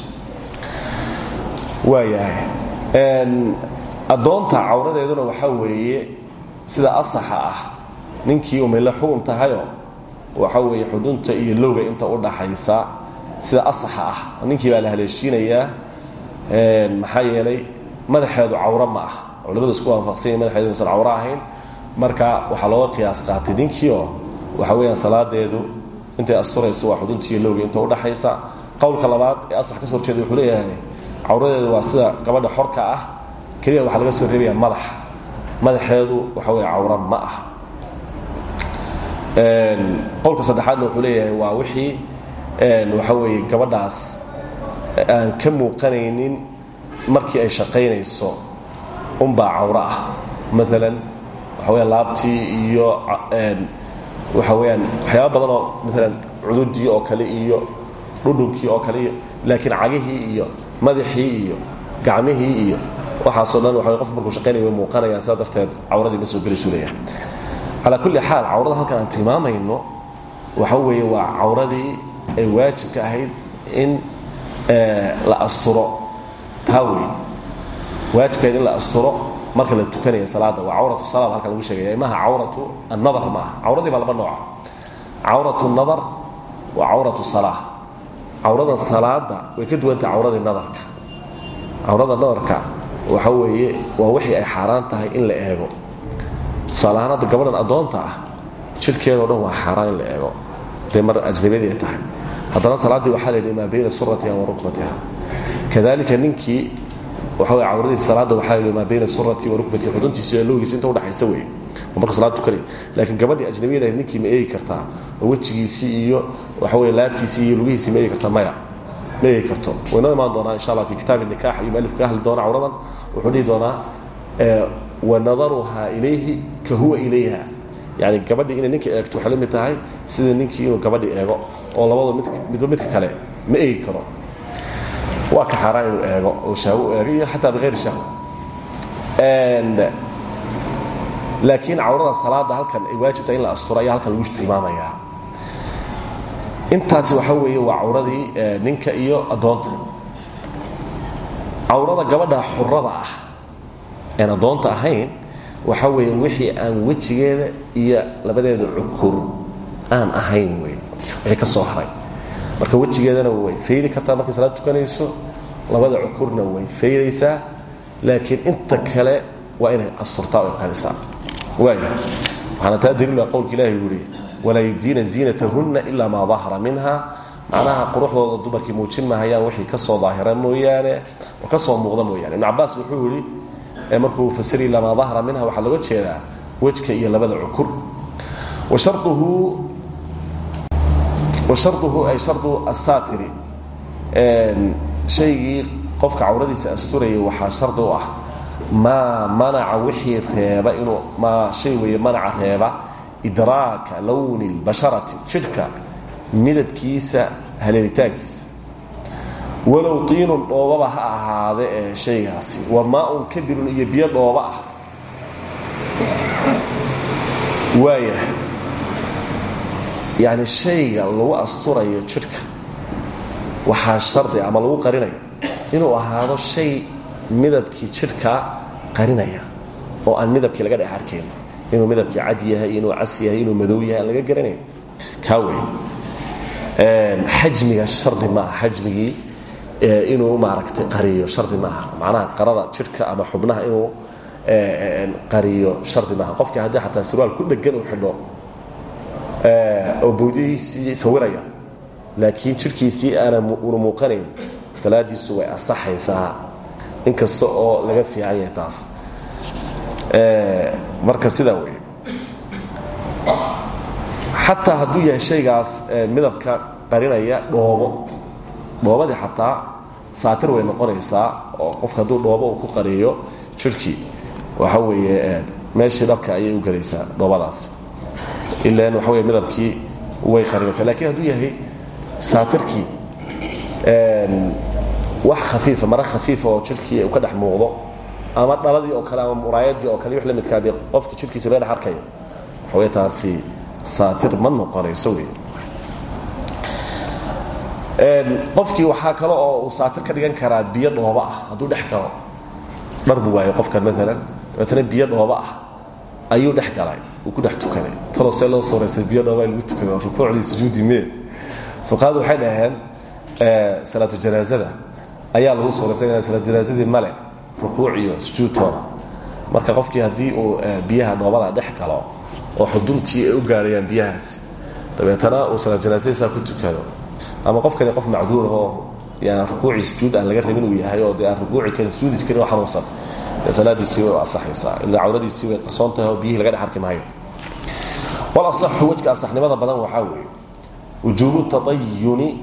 Waayahay. Addoonta cawradeeduna waxaa weeye sida asaxa ah ninkii umayla xugum tahayo waxa weeye xudunta iyo lowga inta u dhaxaysa sida asaxa ah. Ninkii baa la haleeshiinayaa maxaa yeelay madaxeedu cawro ah. Culamadu isku waafaqsanya madaxeedu inuusan cawro marka waxaa looga qiyaas qaatay ninkiioo waxa weeyaan salaadeedu intay asturayso waa xuduntiiyo lowga inta udhaxaysa qowlka labaad ee asax ka soo horjeeda wuxuu leeyahay cawradeedu waa sida gabadha xorka ah. Keliya waxaa laga soo reebayaa madax. Madaxeedu waxa weeye cawro ah qowlka saddexaadna wuxuu leeyahay waa wixii waxa weeye gabadhaas aan ka muuqanaynin markii ay shaqaynayso unbaa cawro ah. Maalan waxa weya laabtii iyo waxa weyaan waxyaaba badan oo maalan cududii oo kale iyo dhudhunkii oo kale iyo laakiin cagihii iyo madaxii iyo gacmihii iyo waxaasoo dhan waa qof markuu shaqaynaya way muuqanayaan sidaa darteed cawradii ma soo gelaysu leeyahay calaa kulli xaal cawrada halkan aan tilmaamayno waxa weeye waa cawradii ay waajibka ahayd in la asturo. Taa wey waajibka ahayd in la asturo marka la tukanaya salaada waa cawratu salaad halkan lagu sheegaya maaha cawratu annadar ma aha cawradii baa laba nooca cawratu nadar waa cawratu salaa cawrada salaada way ka duwantahay cawradii nadarka. Cawrada nadarka waxa weeye waa wixii ay xaaraan tahay in la eego tusaalahaan hadda gabadhan addoonta ah jidhkeedao dhan waa xaaraan in la eego. Dee mar ajnabiyadii ay tahay. Haddana salaaddii waxaa la yidhi maa bayna suratiha wa rukbatiha. Kadalika ninkii waxa wey cawradiisa salaadda waxaa la yidhi maa bayna surati wa rukbatiha. Xuduntiisa lowgiisa inta udhaxaysa wey oo markuu salaad tukanaya laakiin gabadhii ajnabiyada ahayd ninkii ma eegi kartaa. Oo wejigiisii iyo waxa weye laabtiisii iyo lugihiisii ma eegi kartaa maya. Ma eegi karto. Waynoo imaan doonaa insha allah fi kitaabi nikax ayuu mualifku ka hadli doona cawradan. Wuxuu dhihi doonaa wanadaruhaa ilayhi ka huwa ilayha. Yani gabadhii inay ninka eegto waxay la mid tahay sida ninkii inuu gabadhi eego oo labadu midba midka kale ma eegi karo. Waa ka xaaraan inuu eego oo shahwo u eego iyo xataa bihayri shahwa laakiin cawrada salaada halkan ay waajibta in la asturo ayaa halkan lagu tilmaamayaa intaasi waxa weeye waa cawradii ninka iyo addoonta. Cawrada gabadha xurada ah aan addoonta ahayn waxa weeye wixii aan wejigeeda iyo labadeeda cukur aan ahayn wey wixii ka soo haray. Marka wejigeedana way faydi kartaa markay salaad tukanayso labada cukurna way faydaysaa laakiin inta kale waa inay asturtaa o qalisaa waaya waxaana taa daliila qowlka ilahi uu yihi walaa yubdiina ziinatahunna ilaa maa minha. Macnaha quruxdooda dumarkii muujin mahayaan wixii ka soo daahira mooyaane oo ka soo muuqda mooyaane. Ibnu cabaas wuxuu yihi markuu fasiri ilaa maa dahara minha waxaa looga jeedaa wejka iyo labada cukur. Washarduhu ay shardu asaatiri shaygii qofka cawradiisa asturayay waxaa shardi ah maa manaca wixii reeba inuu maa shay weeye manaca reeba idraaka lowni اlbasharati jidhka midabkiisa haleelitaankiisa walow tiinun dhoobaba ha ahaade ee shaygaasi. Wa maaun kadirun iyo biyo dhooba ah waaya yani shayga lagu asturayo jidhka waxaa shardi ama lagu qarinayo. Inuu ahaado shay midabkii jidhka qarinaya oo aan midabkii laga dhex arkayn inuu midabkii cad yahay inuu cas yahay inuu madow yahay aan laga garanayn. Kaa wey xajmiga shardi ma aha xajmigii inuu maaragtay qariyo shardi ma aha macnaha qarada jidhka ama xubnaha inuu qariyo shardi maaha. Qofkii haddii xataa sirwaal ku dhegan uu xidho oo bawdihiisii sawiraya laakiin jidhkiisii aana una muuqanayn salaadiisu way asaxaysaa inkasta oo laga fiican yahay taas. Marka sidaa wey xataa hadduu yahay shaygaas midabka qarinaya dhoobo dhoobadii xataa saatir way noqonaysaa oo qofka hadduu dhoobo uu ku qariyo jidhkii waxa weeye meeshii dhabka ayay u gelaysaa dhoobadaas. Ilan waxa wey midabkii way qarinaysaa lakiin hadduu yahay saatirkii wax khafiifa mara khafiifa oo jidhkii uu ka dhex muuqdo ama dhaladii oo kale ama muraayadii oo kale wix la midkaa dee qofka jidhkiisa laga dhex arkayo waxawey taasi saatir ma noqonayso wey qofkii waxaa kale oo uu saatir ka dhigan karaa biyo dhooba ah hadduu dhex galo. Dhar buu waayo qofkan maalan dabeetana biyo dhooba ah ayuu dhex galay uu ku dhex tukaday talo see loo sooraysay biyo dhooba lagu tukado rukuucdii sujuudi mee. Fuqahadu waxay dhaheen salaatu janaasada ayaa lagu sooraysay salaatu janaasadii male rukuuc iyo marka qofkii haddii uu biyaha dhoobada dhex galo oo xuduntii u gaarayaan biyahaasi dabeetana uu salaatu janaasadiisaa ku tukado ama qofkani qof macduur oo yan rukuucii sujuud aan laga rabin uu yahay oo dee aan rukuuci karin sujuudi karin oo xanuunsan dee salaadiisii way asaxaysaa ilaa cawradiisii way qarsoon tahay oo biyihii laga dhex arki maayo. Wal asaxu wejka asaxnimada badan waxaa weeye wujuubu tatayuni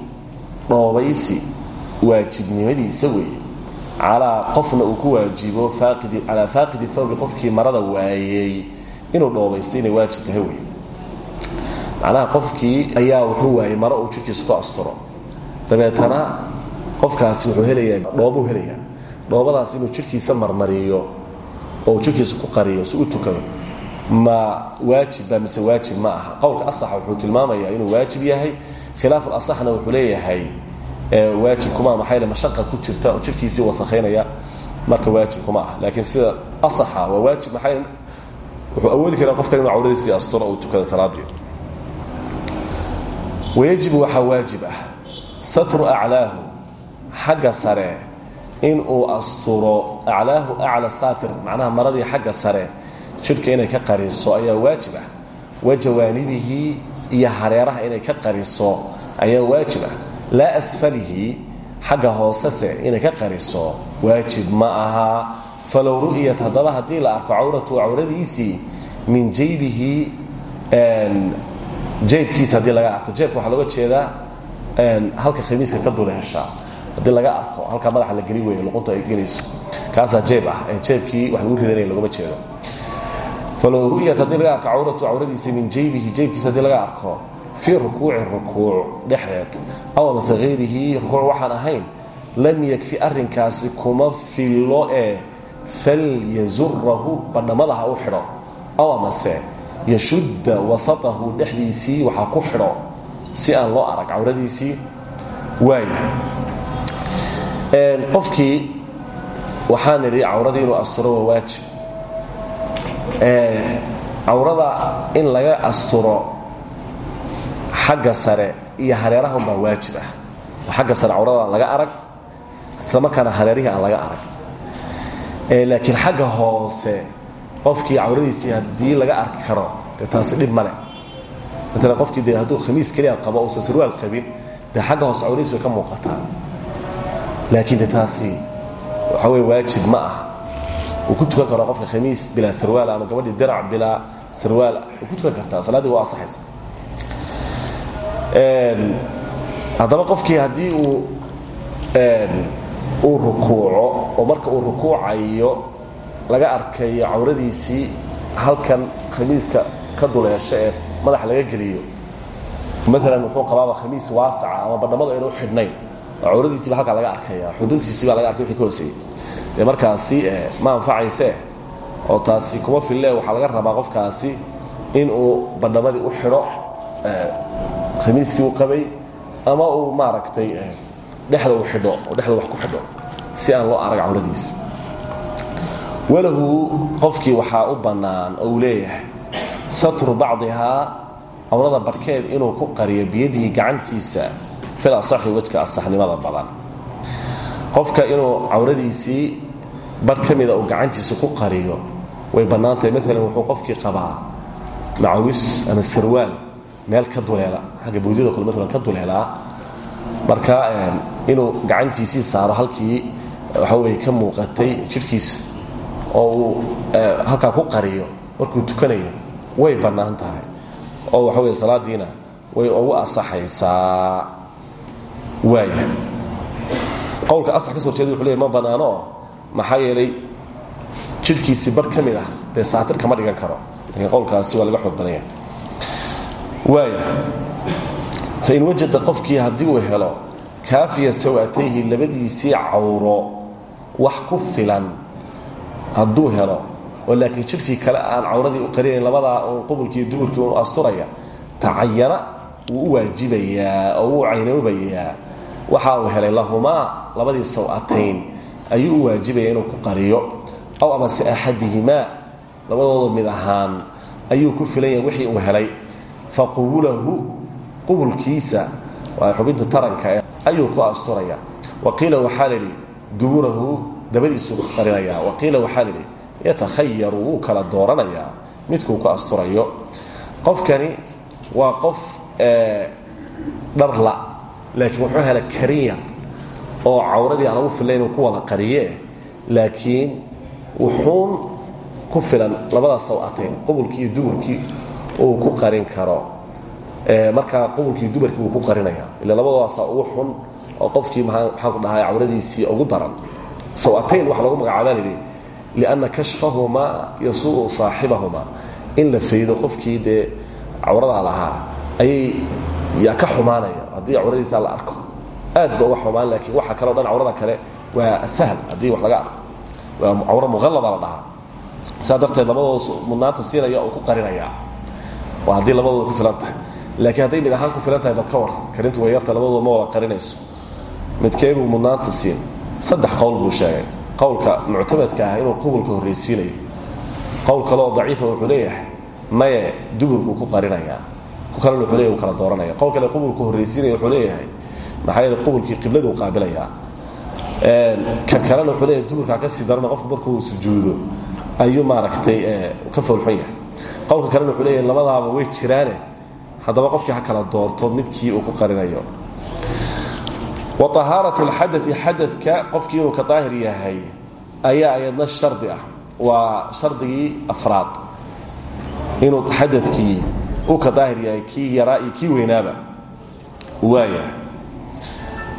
dhoobaysi waajibnimadiisa weeye. Calaa qofna uu ku waajibo calaa faaqidi thawbi qofkii marada waayey inuu dhoobaysto inay waajib tahay wey macnaha qofkii ayaa wuxuu waayey maro uu jirkiisa ku asturo. Dabeetana qofkaasi wuxuu helayaa dhoobuu helayaa. Dhoobadaas inuu jirkiisa marmariyo oo jirkiisa ku qariyo si u tukado ma waajibba mise waajib ma aha. Qowlka asaxa wuxuu tilmaamayaa inuu waajib yahay. Khilaaf alasaxna wuxuu leeyahay waajibkuma maxayl mashaqa ku jirta oo jirkiisii wasakhaynaya marka waajibkuma ah laakiin sida asaxa waa waajib maxay wuxuu awoodi karaa qofkan inuu cawradiisii asturo uu tukada salaadii wayajibu waxaa waajib ah. Satru aclaahu xagga sare inuu asturo aclaahu acla saatir macnaha maradii xagga sare jidhka inay ka qariso ayaa waajib ah. Wa jawaanibihi iyo hareeraha inay ka qariso ayaa waajib ah. Laa asfalihi xagga hoosese inay ka qariso waajib ma aha. Falow ru'yat haddaba haddii la arko cawratu cawradiisii min jaybihi jeybkiisa haddii laga arko jeebka waxaa looga jeedaa halka khamiiska ka duleesha. Haddii laga arko halkaa madaxa la geli weeye luqunta ay gelayso. Kaasaa jeeb ah ee jeebkii wax lagu ridanaya logama jeedo. Falow ru'yat haddii laga arko cawratu cawradiisii min jaybihi jeybkiisa haddii laga arko fii rukuuci rukuuc dhexdeed aw amase hayrihi rukuuc ahayn lam yakfi arrinkaasi kuma fillo ee falyazurahu badhamada ha u xidho aw amase yashudda wasatahu dhexdiisii waxaa ku xidho si aan loo arag cawradiisii. Waaya qofkii waxaan nidhi cawradii inuu asturo waa waajib. Cawrada in laga asturo xagga sare iyo hareeraha unbaa waajib ah. Oo xagga sare cawrada aan laga arag isla markaana hareerihii aan laga arag. Laakiin xagga hoose qofkii cawradiisii haddii laga arki karo dee taasi dhib male maalan qofkii dee hadduu khamiis keliya qabo uusan sarwaal qabin dee xagga hoose cawradiisi way ka muuqataa. Laakiin de taasi waxa weye waajib ma ah wuu ku tukan karo qofka khamiis bilaa sarwaal ama gabadhii dirac bilaa sarwaal way ku tukan kartaa. Salaaddii waa asaxaysa haddaba qofkii haddii uu uu rukuuco oo marka uu rukuucayo laga arkayo cawradiisii halkan khamiiska ka duleesho ee madaxa laga geliyo. Maalan wuxuu qabaaba khamiis waasaca ama badhamadu ayna u xidhnayn. Cawradiisiiba halkaa laga arkaya xuduntiisii baa laga arkay wixii ka hooseeyey. Dee markaasi ma anfacaysee oo taasi kuma fille waxaa laga rabaa qofkaasi inuu badhamadii u xidho khamiiskii uu qabay ama uu maaragtay dhexda uu xidho oo dhexda wax ku xidho si aan loo arag cawradiisa walahu qofkii waxaa u bannaan oo uu leeyahay satru bacdihaa cawrada barhkeed inuu ku qariyo biyadihi gacantiisa fil asaxi wejka asaxnimada badan. Qofka inuu cawradiisii bar ka mida uu gacantiisa ku qariyo way bannaan tahay maalan wuxuu qofkii qabaa macawis ama sarwaal meel ka duleela xagga buudyada kale maalan ka duleelaa marka inuu gacantiisii saaro halkii waxa weye ka muuqatay jidhkiisa oo uu halkaa ku qariyo markuu tukanayo way bannaan tahay. Oo waxa weye salaadiina way ugu asaxaysaa. Waaya qowlka asax ka so horjeeda wuxu leey ma bannaano maxaa yeelay jidhkiisii bar ka mid ah dee saatir kama dhigan karo. Laakiin qowlkaasi waa laga xoog badanya. Waaya fain wajada qofkii haddii uu helo kaafiya sawatayhi labadiisii cawro wax ku filan hadduu helo oo laakiin jidhkii kale aan cawradii u qarinayn labadaa un qubulkiiyo duburkii unu asturaya tacayana wuu u oo wuu caynoobayaa. Waxa uu helay lahumaa labadii sawatayn ayuu u inuu ku qariyo aw amase axadihimaa labadooda mid ahaan ayuu ku filan yahay wixii uu helay. Faqubulahu qubulkiisa waa xubinta taranka ayuu ku asturaya. Waqiila waxaa lidhi duburahu dabadiisuu ku qarinaya waqiila waxaa lidhi yatakhayaru wuu kala dooranayaa midkuu ku asturayo. Qofkani waa qof dharla laakiin wuxuu helay kariya oo cawradii aan ugu filayn uu ku wada qariye laakiin wuxuun ku filan labadaas sawateen qubulkii iyo duburkii uu ku qarin karo. Markaa qubulkii dumarkii wuu ku qarinaya. Ila labadaasaa ugu xun oo qofkii maxaan ku dhahay cawradiisii ugu daran sawatayn waxa lagu magacaabaa lidhi lianna kashfahumaa yasuu'u saaxibahumaa in la faydo qofkii dee cawradaa lahaa ayay yaa ka xumaanaya. Haddii cawradiisaa la arko aad ba uga xumaan laakiin waxa kaleo dhan cawrada kale waa sahl haddii wax laga arko. Waa cawro muqallada la dhahaa. Saa darteed labadooda mudnaanta siinaya oo ku qarinaya. Waa haddii labadooda ku filan tahay. Laakiin hadday mid ahaan ku filan tahay bal ka war. Karintu way yarta labadooda ma wada qarinayso. Midkeebuu mudnaanta siin saddex qowl buu sheegay. Qowlka muctamadka ah inuu qubulka horraysiinayo qowl kale oo daciifa wuxuu leeyahay maye duburkuu ku qarinayaa. Ku kalena wuxuu leeyahy uu kala dooranaya qowl kale qubulku horraysiinaya wuxuu leeyahay maxaa yeele qubulkii qibladuu qaabilayaa ka kalena wuxuu leeyahay duburkaa ka sii darana qofku markuu sujuudo ayuu maaragtay ka foolxun qowlka kalena wuxuu leeyahay labadaaba way jiraane. Haddaba qofkii ha doorto midkii uu ku qarinayo waahaarat اxadai xadaka qofkii inuu ka daahir yahay ayaa ayadna shardi ah. Waa shardigii afraad. Inuu xadakii u ka daahir yahay kii yaraa iyo kii weynaaba. Waaya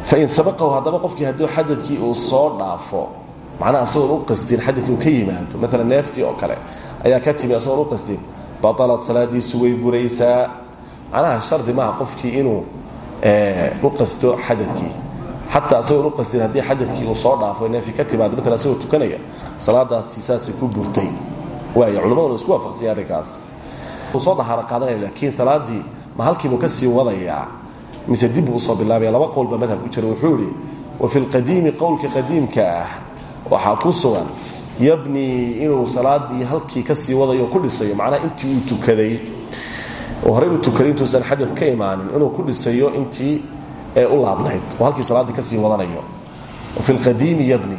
fain sabaqahu haddaba qofkii hadduu xadadkii uu soo dhaafo macnaha asagoon u qasdin xadadkii uu ka yimaado maalan oo kale ayaa ka timi asagoon u qasdin batalat salaadiisu way buraysaa. Macnaha shardi maaha qofkii inuu eh, u qasdo xadadkii xataa asagoon u qasdin haddii uu soo dhaafo neefi ka timaado maala asagoo tukanaya salaadaasi saasay ku burtay. Waaya culammaduna isku waafaqsanya arrinkaas. Uu soo dahaaro qaadanaya laakiin salaaddii ma halkiibuu ka sii wadayaa mise dib buu u soo bilaabaya. Laba qowl baa madhab ku jira wuxuu idhi wa fi lqadiimi qowlka qadiimka ah waxaa ku sugan salaadii halkii ka sii wadayo ku dhisayo macnaha intii uu tukaday. Oo horey u tukaday intuusan xadad ka inuu ku dhisayo intii ee u laabnayd. Oo halkii salaaddii ka sii wadanayo. Wa fi lqadiimi yabni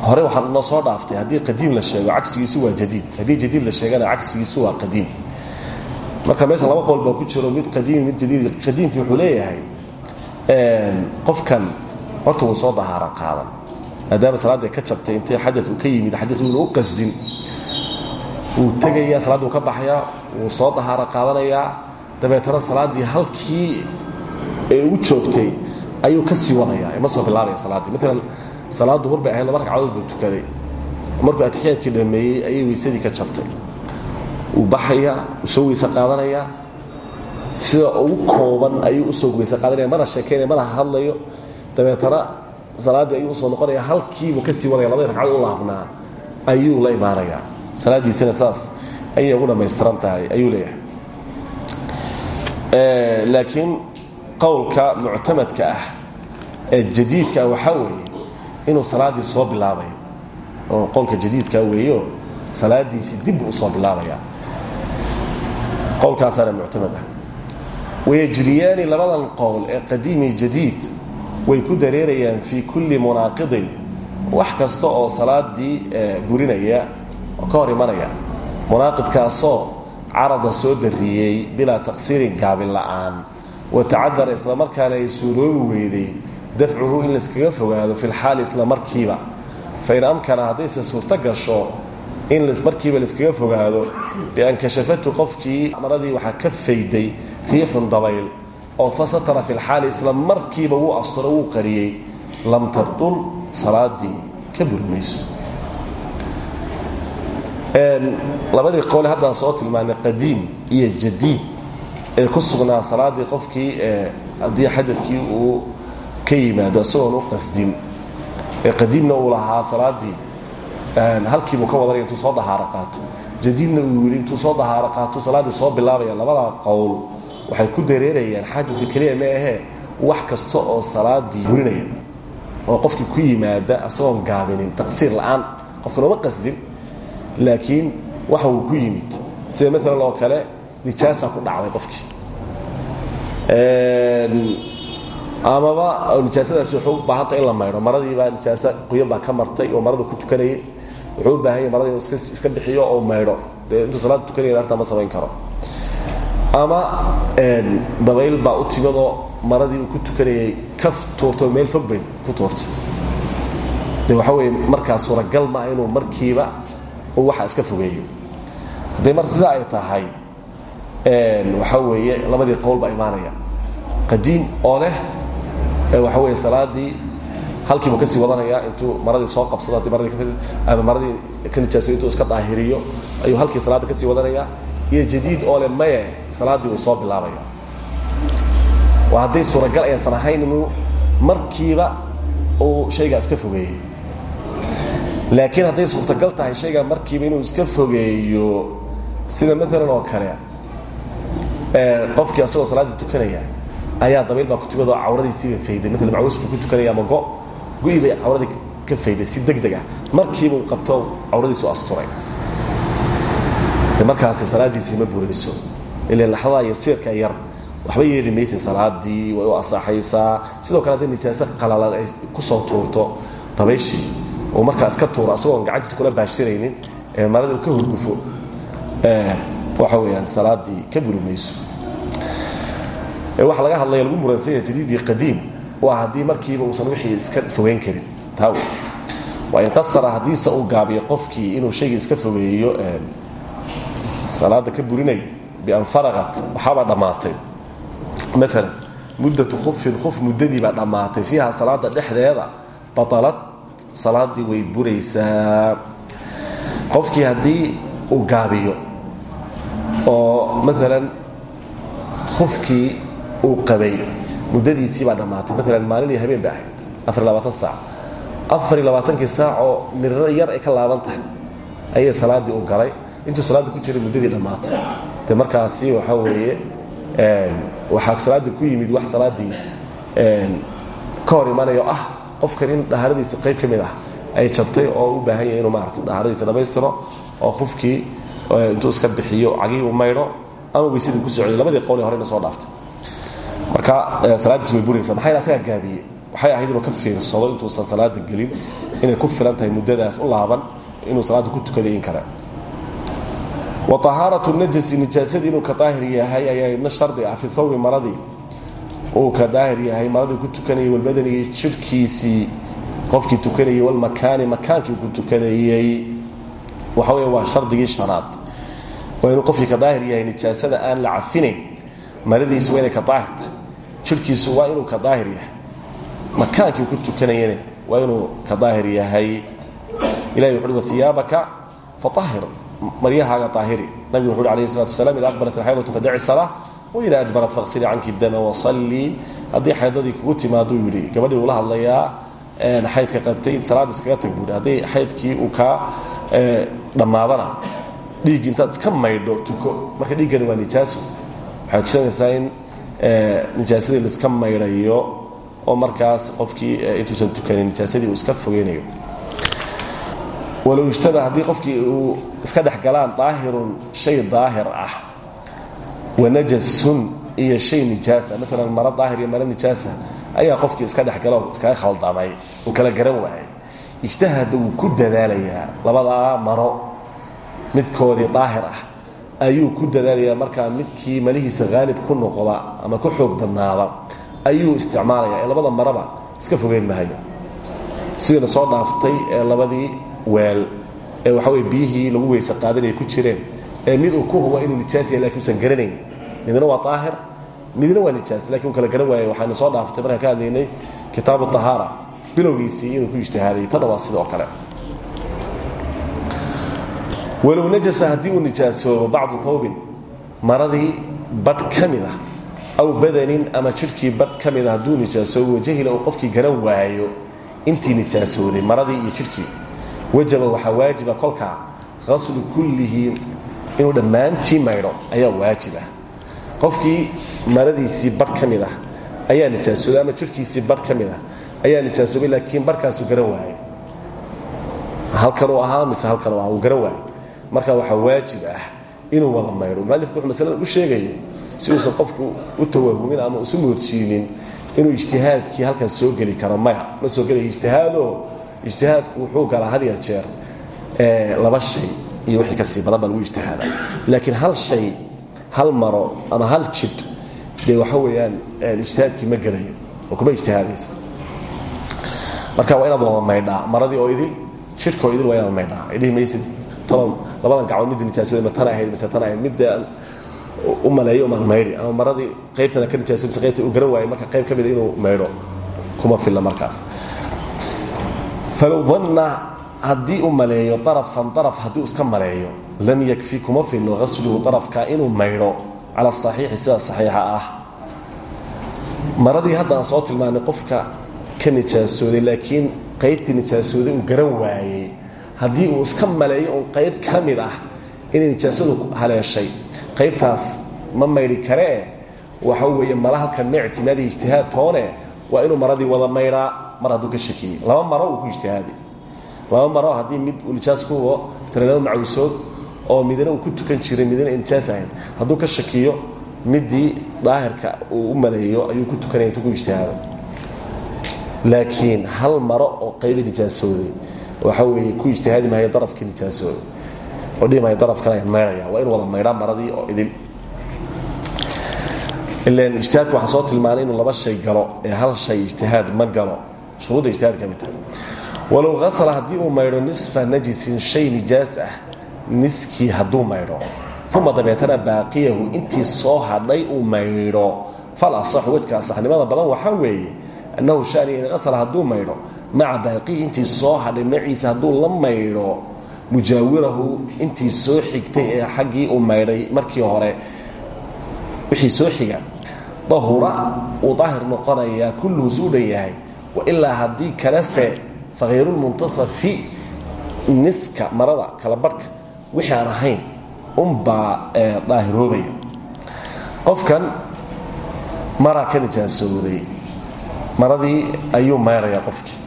hore waxaa noo soo dhaaftay haddii qadiim la sheego cagsigiisu waa jadiid. Haddii jadiid la sheegana cagsigiisu waa qadiim. Marka meesha laba qowl baa ku jiro mid qadiimi mid jadiid. Qadiimkii wuxuu leeyahay qofkan horta wuu soo dahaara qaadan. Maadaama salaadda ka jabtay intay xadad uu ka yimid xadad uuna u qasdin. Wuu tegayaa salaaddi uu ka baxayaa wuu soo dahaaro qaadanayaa. Dabeetana salaaddii halkii ee ugu joogtay ayuu ka sii wadayaa ima soo bilaabaya salaaddii maalan salaaddu hur bay ahayd laba ragcadood buu tukaday. Markuu atixiyaadkii dhammeeyey ayay weysadii ka jabtay. Wuu baxayaa soo weyse qaadanayaa sida ugu kooban ayuu u soo weyse qaadanaya. Mana sheekaynaya mana hadlayo. Dabeetana salaaddii ayuu u soo noqonaya halkiibuu ka sii wadaya labadii ragcadood u laabnaa ayuu la imaanayaa salaaddiisina saas ayay ugu dhammaystiran ayuu leeyahay. Laakiin qowlka muctamadka ah ee jadiidka ah waxaa weeye inuu salaaddii soo bilaabayo. Oo qowlka jadiidka weeyo salaadiisii dib u soo bilaabaya. Qowlkaasaana muctamad ah. Wayajriyaani labadan qowl ee qadiimi jadiid way ku dareerayaan fii kulli munaaqidin wax kasta oo salaaddii burinaya oo ka hor imanaya. Munaaqidkaasoo soo darriyey bilaa taqsiirin gaabin la'aan wa tacadara islamarkaana ay suuroobi weyday dafcuhu in layskaga fogaado fi lxaali isla markiiba. Fain amkana haddayse suurto gasho in markiiba layskaga fogaado bian kashafatu qofkii maradii waxaa ka fayday riixun dabayl oo fasatara fi lxaali isla markiiba wuu asturo wuu qariyey lam tabdul salaadii. Ka buri mayso labadii qole haddaan soo tilmaanay qadiim iyo jadiid ee ku sugnaa salaaddii qofkii haddii xadadkii uu ka yimaado isagoon u qasdin ee qadiimna uu lahaa salaaddii halkiibuu ka wadanaya intuu soo dahaaro qaato. Jadiidna uu yidhi intuu soo dahaaro qaato salaaddii soo bilaabaya labada qowl waxay ku dareerayaan xadadka keliya ma ahee wax kasta oo salaaddii burinaya oo qofkii ku yimaada isagoon gaabinin taqsiir la'aan qofkan uma qasdin laakiin waxa uu ku yimid. Sida maalan oo kale nijaasa ku dhacday qofkii. Amaba nijaasadaasi wuxuu u baahantay in la maydho maradiibaa nijaasa qoyan baa ka martay oo marada ku tukanayay. Wuxuu u baahan yahy marada inuu iska bixiyo oo maydho dee intuu salaada tukanaya artaa ma samayn karo. Ama dabayl baa u timadoo maradii uu ku tukanayay ka tuurtay oo meel fog bay ku tuurtay. De waxa weye markaa suuragal maaha inuu markiiba uu waxa iska fogeeyo. Haddii mar sidaa ay tahay waxa weeye labadii qowl baa imaanaya. Qadiim oo leh waxa weeye salaadii halkiibuu ka sii wadanaya intuu maradii soo qabsado haddii maradii ama maradii ka nijaaso intuu iska daahiriyo ayuu halkii salaadda ka sii wadanaya. Iyo jadiid oo leh maye salaaddii uu soo bilaabaya. Waa hadday suuragal aysan ahayn inuu markiiba uu shaygaa iska fogeeyey laakiin hadday suurtagal tahay shaygaa markiiba inuu iska fogeeyo sida maalan oo kale qofkii asagoo salaaddii tukanaya ayaa dabayl baa ku tugadoo cawradiisiiba fayday maalan macwus buu ku tukanaya ama go. Go-i bay cawradii ka fayday si deg deg ah. Markiiba uu qabto cawradiisu asturay. Markaasi salaaddiisii ma burayso ila laxdadaa iyo siirka yar waxba yeeli maysa salaadii way u asaaxaysaa sidoo kale hadday nijaaso qalalan ay ku soo tuurto dabayshii uu markaa iska tuuro asagoon gacantiisa kula baashiraynin ee maradii ka hurgufo waxa weeyaan salaaddii ka buri mayso waxa laga hadlaya lagu muransanya jadiid iyo qadiim waa haddii markiiba uusan wixii iska fogeyn karin. Taa waa in qasara haddiise uu gaabiyo qofkii inuu shaygii iska fogeeyo salaada ka burinaya bian faraqat waxaabaa dhammaatay maalan muddatu khufin khuf muddadii baa dhammaatay fiiha salaada dhexdeeda batalad salaaddii way buraysaa. Qofkii haddii uu gaabiyo oo maalan khufkii uu qabay muddadiisii baa dhammaatay. Maalan maalin iyo habeen bay ahayd. Afar labaatan saac. Afar iyo labaatankii saac oo miriro yar ay ka laaban tahay ayay salaaddii u galay. Intuu salaadda ku jiray muddadii dhammaatay. De markaasi waxaa weeye waxaa salaaddii ku yimid wax salaaddii ka hor imanayo ah qofkan in dhahaaradiisa qayb ka mid ah ay jabtay oo u baahan yahay inuu maarata dhahaaradiisa dhammaystiro oo qofkii intuu iska bixiyo cagihii u maydho ama weysadii ku socday labadii qowlee horena soo dhaaftay. Marka salaaddiis way buraysaa. Maxaa asagaa gaabiye waxay ahayd inuu ka fiirsado intuusan salaada gelin inay ku filan tahay muddadaas u laaban inuu salaadda ku tukaday in kale wa ahaaratu najasi nijaasadii inuu ka daahir yahay ayaa idna shardi ah fi thawbi maradii. Uu ka daahir yahay maradii ku tukanayay walbadanigii jidhkiisii. Qofkii tukanayey walmakaani makaankii ku tukanayey waxa wey waa shardigii shanaad waa inuu daahir yahay nijaasada aan la cafinayn maradiisu waa ka daahirta jidhkiisu waa inuu ka daahir yahay makaankii ku tukanayana waa inuu ka daahir yahay. Ilahi wuxu uhi wahiyaabaka faahir maryahaaga aahiri nabigu wuxu uhi alayh salatu wasalaam ida aqbalat alxaydatu fadaci salaa waida adbarat faqsilii canki dama wasallii haddii xaydadii kugu timaaduu yidhi gabadhii uula hadlayaa xaydka qabtay salaad iskaga tag buui haddii uu kaa dhammaadana dhiiggi intaad iska maydho tuko. Marka dhiiggani waa nijaaso. Waxay tusinaysaa in nijaasadii laiska maydhayo oo markaas qofkii intuusan tukanin nijaasadii uu iska fogeynayo. Walow ijtaba haddii qofkii uu iska dhex galaan daahirun shay daahir ah. Wanajasun iyo shay nijaasa. Maalan maro daahir iyo maro nijaasa ayaa qofkii iska dhexgalo iskaga khaldamay uu kala garan waayay ijtahada wuu ku dadaalayaa labadaa maro midkoodii daahir ah ayuu ku dadaalayaa markaa midkii malihiisa haalib ku noqda ama ku xoog badnaada ayuu isticmaalaya. Ee labada maraba iska fogeyn mahayo sidayna soo dhaaftay labadii weel ee waxa wey biyihii lagu weyse qaadanaya ku jireen ee mid uu ku hubo inuu nijaas yahay laakiin garanayn. Midna waa daahir midna waa nijaas laakiin kala garan waayay waxaynu soo dhaaftay markaan ka hadlaynay kitaabu tahaara bilowgiisii inuu ku ijtihaaday. Tanna waa kale walow najasa haddii uu nijaasoobo bacdu thawbin maradii badh ka mid ah aw badanin ama jidhkii badh ka mid a hadduu nijaasoobo wajahila uu qofkii garan waayo intii nijaasooday maradii iyo jidhkii wajaba waxaa waajiba kolkaa qaslu kullihi inuu dhammaantii maydho ayaa waajibah qofkii maradiisii badh ka mid ah ayaa nijaasoobay ama jidhkiisii badh ka mid ah ayaa nijaasoobay laakiin barhkaasuu garan waayey halkanuu ahaa mise halkanuu ahaa uu garan waayey marka waxaa waajib ah inuu wada maydho mualifku wuxuu masalada u sheegayo si uusan qofku u tawahumin ama usu moodsiinin inuu ijtihaadkii halkan soo geli karo maya. Ma soo gelayo ijtihaado ijtihaadku wuxuu galaa had ya jeer laba shay iyo wixii ka sii badan baa lagu ijtihaada laakiin hal shay hal maro ama hal jidh dee waxa weeyaan ijtihaadkii ma gelayo oo kuma ijtihaadaysa marka waa inaad wada maydhaa maradii oo idil jidhka oo idil waa inaad maydhaa. Idhihi maysid tolon labadan gacmood midda nijaasooday ma tan ahayd mise tan ahayd midda u maleeyo umaan maydhi ama maradii qaybtana ka nijaaso mise qaybta uu garan waayay marka qayb ka mida inuu maydho kuma filla markaas. Falow danna haddii uu maleeyo arafan araf haddii uu iska maleeyo lam yakfi kuma filno qasluhu arafka inuu maydho cala saxiixi sida saxiixa ah. Maradii hadda aan soo tilmaanay qofka ka nijaasooday laakiin qaybtii nijaasooday uu garan waayey haddii uu iska maleeyo un qayb ka mid ah inay nijaasadu haleeshay. Qaybtaas ma maydhi karee waxa weeye mala halkan ma ictimaadiya ijtihaad toone waa inuu maradii wada maydhaa mar ka shakiyey. Laba maro uu ku ijtihaadi. Laba maro haddii mid uu nijaas ku hubo tareelaba macawisood oo midna uu ku tukan jiray midna nijaas ahayd hadduu ka shakiyo midii daahirka uu u maleeyo ayuu ku tukanaya intuu ijtihaado. Laakiin hal maro oo qaybi nijaasooday waxa weeye ku ijtihaadi maayo darafkii nijaasooday oo dhihi maayo darafkan ayan maydhaya waa inu wada maydhaa maradii oo idil. Ilan ijtihaadka waxaa soo tilmaanay inuu laba shay galo ee hal shay ijtihaad ma galo. Shuruudda ijtihaad ka mid tahay walow hasala haddii uu maydho nisfa najisin shay nijaas ah niskii hadduu maydho dabeetana baaqiyahu intii soo hadhay uu maydho fal asaxu wejka badan waxaa weeye annahu in qasala hadduu maydho maca baaqihi intii soo hadhay maciisa hadduu la maydho mujaawirahu intii soo xigtay ee xaggii uu maydhay markii hore wixii soo xiga dahura uu daahir noqonayaa kulluhu suu dhan yahay wailaa haddii kalese fakhayrulmuntasafi niska marada kala barhka wixii aan ahayn unbaa daahiroobaya qofkan maraa ka nijaasooday maradii ayuu maydhayaa qofkii.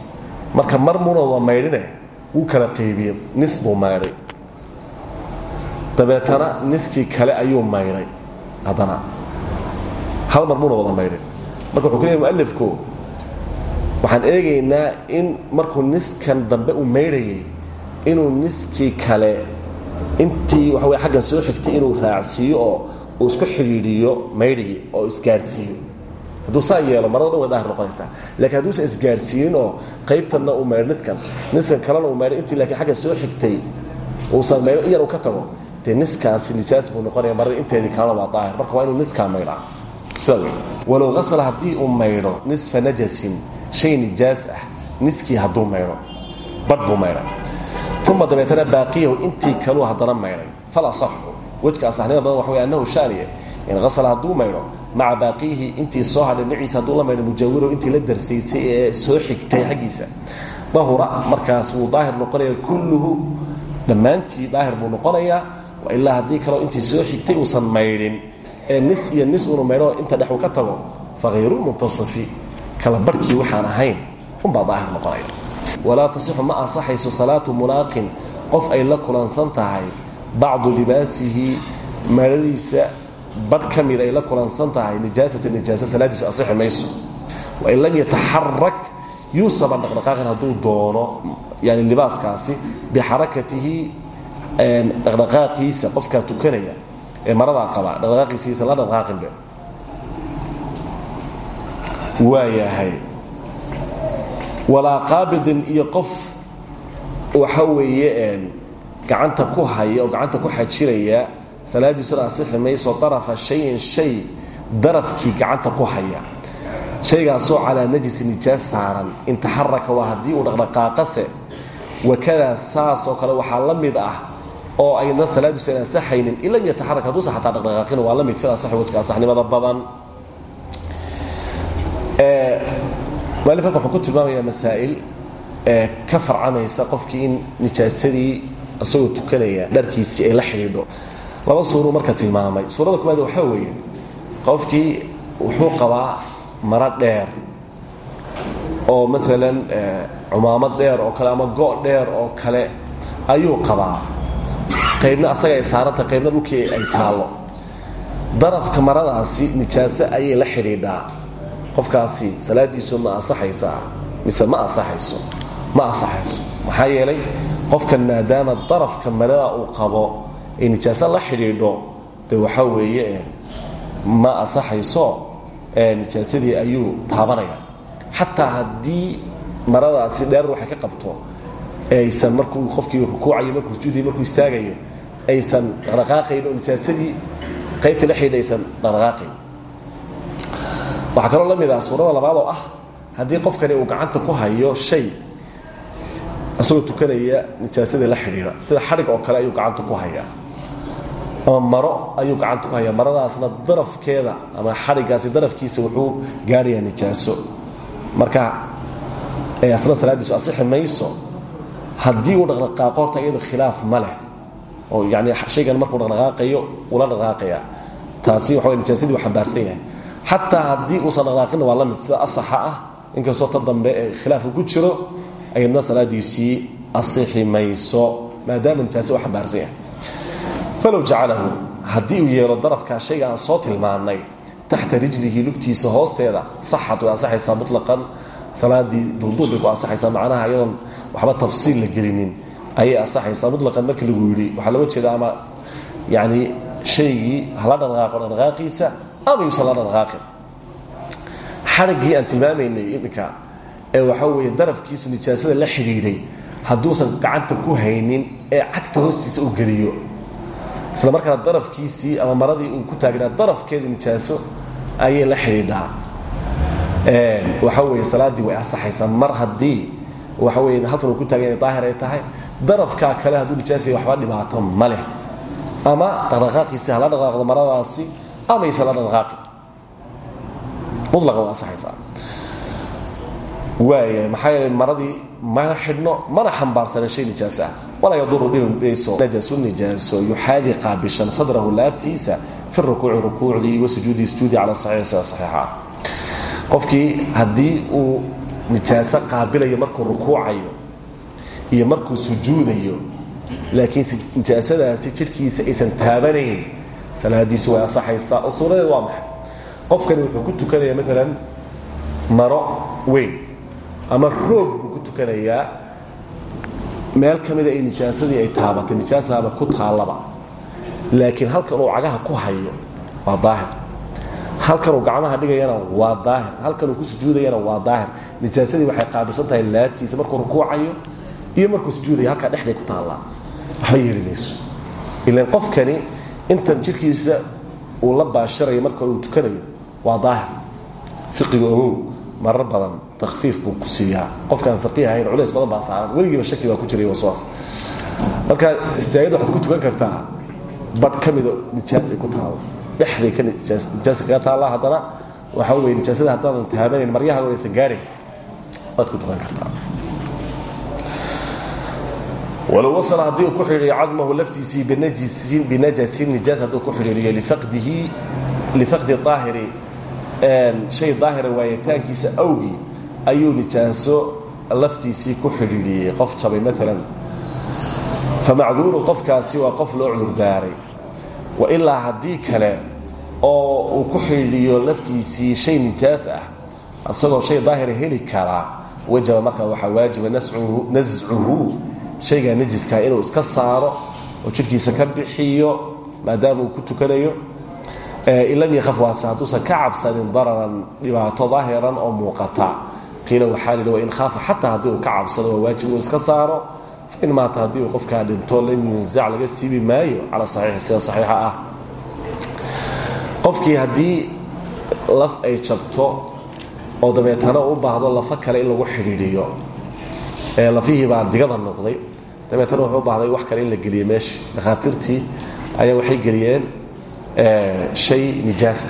Marka mar muna waa maydhine wuu kala qaybiyey nis buu maydhay dabeetana kale ayuu maydhay haddana. Hal mar muna wada maydhin marka wuxuu ku leeyahy mualifku waxaan eegaynaa in markuu niskan dambe uu maydhayay inuu niskii kale intii waxa wey xaggan soo xigtay inuu raacsiiyo oo isku xidhiidhiyo maydhigii oo isgaarsiiyo hadduu saa yeelo marada dhan daahir noqonaysaa lakiin hadduusan oo qaybtanna uu maydho niskan niskan uu maydho intii laakiin xagga soo xigtay uusan maydho in yar ka tago. Dee nijaas buu noqonaya marada inteedii kalena waa daahir. Marka waa inuu niskaa maydhaa sida wey walow haddii uu maydho nisfa najasin shay nijaas ah niskii hadduu maydho badh buu maydhay uma dabeetana baaqiyahu intii kaluu haddana maydhay fal asaxu wejka asaxnima badan waxa wey annahu hasala hadduu maydho maca baaqiyihi intii soo hadhay maciisa hadduu la maydho mujaawirahu intii la darsaysay ee soo xigtay xaggiisa. Dahura markaas wuu daahir noqonaya kulluhu. Dhammaantii daahir buu noqonayaa ilaa haddii kaleo intii soo xigtay uusan maydhin ee nis iyo nis uunu maydho inta dhex ka tago fakhayrulmuntasafi kala barhkii waxaan ahayn unbaa daahir noqonaya. Walaa tasixu ma asaxayso salaatu mulaaqin qof ay la kulansan tahay bacdu libaasihi maradiisa badh ka mid ay la kulansan tahay nijaasata nijaaso salaadiisu asixi mayso. Wain lam yataxarak yuusaba dhaqdhaqaaqin hadduu doono yani libaaskaasi bixarakatihi dhaqdhaqaaqiisa qofkaa tukanaya ee maradaa qaba dhaqdhaqaaqiisiisa la dhaqaaqinbe waa yahay. Walaa qaabidin iyo qof waxa weeye gacanta ku haya oo gacanta ku xajiraya salaadiisuna asixi mayso darafa shayin shay darafkii gacanta ku haya. Shaygaasoo calaa najisi nijaas saaran. Intaxaraka waa haddii uu dhaqdhaqaaqase. Wakadaa saasoo kale waxaa la mid ah oo ayna salaadiisu an ansaxaynin. In lam yataxarak hadduusan xataa dhaqdhaqaaqin waa la mid fil asaxi wajka asaxnimada badan. Mualif halka wuxuu ku tilmaamayaa masaa'il ka farcamaysa qofkii in nijaasadii isagoo tukanaya dharkiisii ay la xidhiidho laba suuruu marka tilmaamay. Suurada kubaad waxaa weeye qofkii wuxuu qabaa maro dheer oo maalan cumaamad dheer oo kale ama go' dheer oo kale ayuu qabaa. Qaybna asaga ay saaranta qaybna dhulkii ay taallo. Darafka maradaasi nijaaso ayay la xidhiidhaa. Qofkaasi salaadiisu ma ansaxaysaa mise ma ansaxayso ma ansaxayso. Maxaa yeelay qofkan maadaama darafka marada uu qabo ay nijaaso la xidhiidho. De waxaa weeye ma ansaxayso nijaasadii ayuu taabanaya. Xataa haddii maradaasi dheer waxay ka qabto aysan markuu qofkii rukuucayo markuu sujuudayo markuu istaagayo aysan dhaqdhaqaaqayn oo nijaasadii qaybta la xidhiidha aysan dhaqdhaqaaqayn waxaa kaloo la mid ah suurada labaad oo ah haddii qofkani uu gacanta ku hayo shay isagoo tukanaya nijaasadii la xidhiidha. Sida xadhig oo kale ayuu gacanta ku hayaa ama maro ayuu gacanta ku hayaa. Maradaasna darafkeeda ama xadhiggaasi darafkiisa wuxuu gaadhayaa nijaaso. Marka asna salaadiisu asixi mayso haddii uu dhaqdhaqaaqo horta iyado khilaaf ma leh. Oo yani shaygan markuu dhaqdhaqaaqayo ula dhaqaaqaya taasi waxa nijaasadii uu xambaarsan yahay xataa haddii uusan dhaqaaqinna waa la mid sida asaxa ah inkastoo ta dambe ee khilaafka ku jiro ayadna salaadiisii asixi mayso. Maadaama nijaasa u xambaarsan yahay falow jacalahu haddii uu yeelo darafkaa shayga aan soo tilmaannay taxta rijlihi lugtiisa hoosteeda saxad way ansaxaysaa mutlaqan salaadii duuduub bay ku macnaha iyadoon waxba tafsiil la gelinin ayay ansaxaysaa mutlaqan markii lagu yidhi waxaa looga jeeda ama yacni shaygii hala dhaqdhaqaaqo dhaqdhaqaaqiisa ama yuusan la dhaqdhaqaaqin xadhiggii aan ee waxaa weeye darafkiisu nijaasada la xidhiidhay hadduusan gacanta ku haynin ee cagta hoostiisa uu geliyo isla markaana darafkiisii ama maradii uu ku taagnaa darafkeeda nijaaso ayay la xidhiidhaa. Waxa weeye salaaddii way ansaxaysaa. Mar haddii waxa weye halkan uu ku taagan yahay daahir ay tahay darafkaa kale hadduu nijaasaya waxba dhibaato ma leh. Ama dhaqdhaqaaqiisi hala dhaqaaqdo maradaasi ama aysan la dhaqdhaqaaqin mutlaqan way ansaxaysaa. Waaya maxaa yeelay maradii mana xidhno mana xambaarsana shay nijaas ah walaa yaduru dhibayso najasu nijaaso yuxaadi qaabishan sadrahu laabtiisa fi rukuuci rukuucdii wa sujuudii sujuudi cala saxiix sida saxiixa ah. Qofkii haddii uu nijaaso qaabilayo markuu rukuucayo iyo markuu sujuudayo laakiin nijaasadaasi jidhkiisa aysan taabanayn salaadiisu way ansaxaysaa. Oo suuradeed waa maxay? Qofkani wuxuu ku tukanaya maalan maro weyn ama roog buu ku tukanayaa meel ka mida ay nijaasadii ay taabatay. Nijaasaaba ku taallaba. Laakiin halkan uu cagaha ku hayo waa daahir. Halkanuu gacmaha dhigayana waa daahir. Halkanuu ku sujuudayana waa daahir. Nijaasadii waxay qaabilsan tahay laabtiisa markuu rukuucayo iyo markuu sujuudayo halkaa dhexday ku taallaa. Waxba yeeli mayso. Ilan qofkani intan jidhkiisa uu la baashirayo marka uu tukanayo waa daahir. Fiqiga ogow marar badan takfiif buu ku siiyaa qofkaan faqiih ahayn culays badan baa saaran. Weligiiba shaki baa ku jiray waswaas marka istaagada waxaad ku tukan kartaa badh ka mida nijaas ay ku taalo. Dhexday ka nijaasa kaga taallaa haddana waxaa weye nijaasada haddaadan taabanayn maryahaaga aysan gaarin waad ku tukan kartaa. Walow wasla haddii uu ku xidhiiriyo cadmahu laftiisii binajasin nijaas hadduu ku xidhiiriyo lifaqdi aahiri shay daahira waayitaankiisa awgii ayuu nijaaso laftiisii ku xidhiidhiyey qof jabay maalan famacduuru qofkaasi waa qof loo cudurdaaray. Wa ilaa haddii kale oo uu ku xidhiidhiyo laftiisii shay nijaas ah isagoo shay daahira heli karaa wajaba markaa waxaa waajiba nascuhu shaygaa najiskaa inuu iska saaro oo jidhkiisa ka bixiyo maadaama uu ku tukanayo. In lam yakaf waase hadduusan ka cabsanin dararan dhibaato daahiran oo muuqata qiila waxaa lihi wain khaafa xataa haddii uu ka cabsado waa waajib inuu iska saaro. Fain maata haddii uu qofkaa dhinto lam yunzac laga siibi maayo cala saxiixi sida saxiixa ah. Qofkii haddii laf ay jabto oo dabeetana u baahdo lafo kale in lagu xidhiidhiyo lafihii baa digada noqday dabeetana wuxuu u baahday wax kale in la geliyo meesha dhakhaatiirtii ayaa waxay geliyeen shay nijaasa.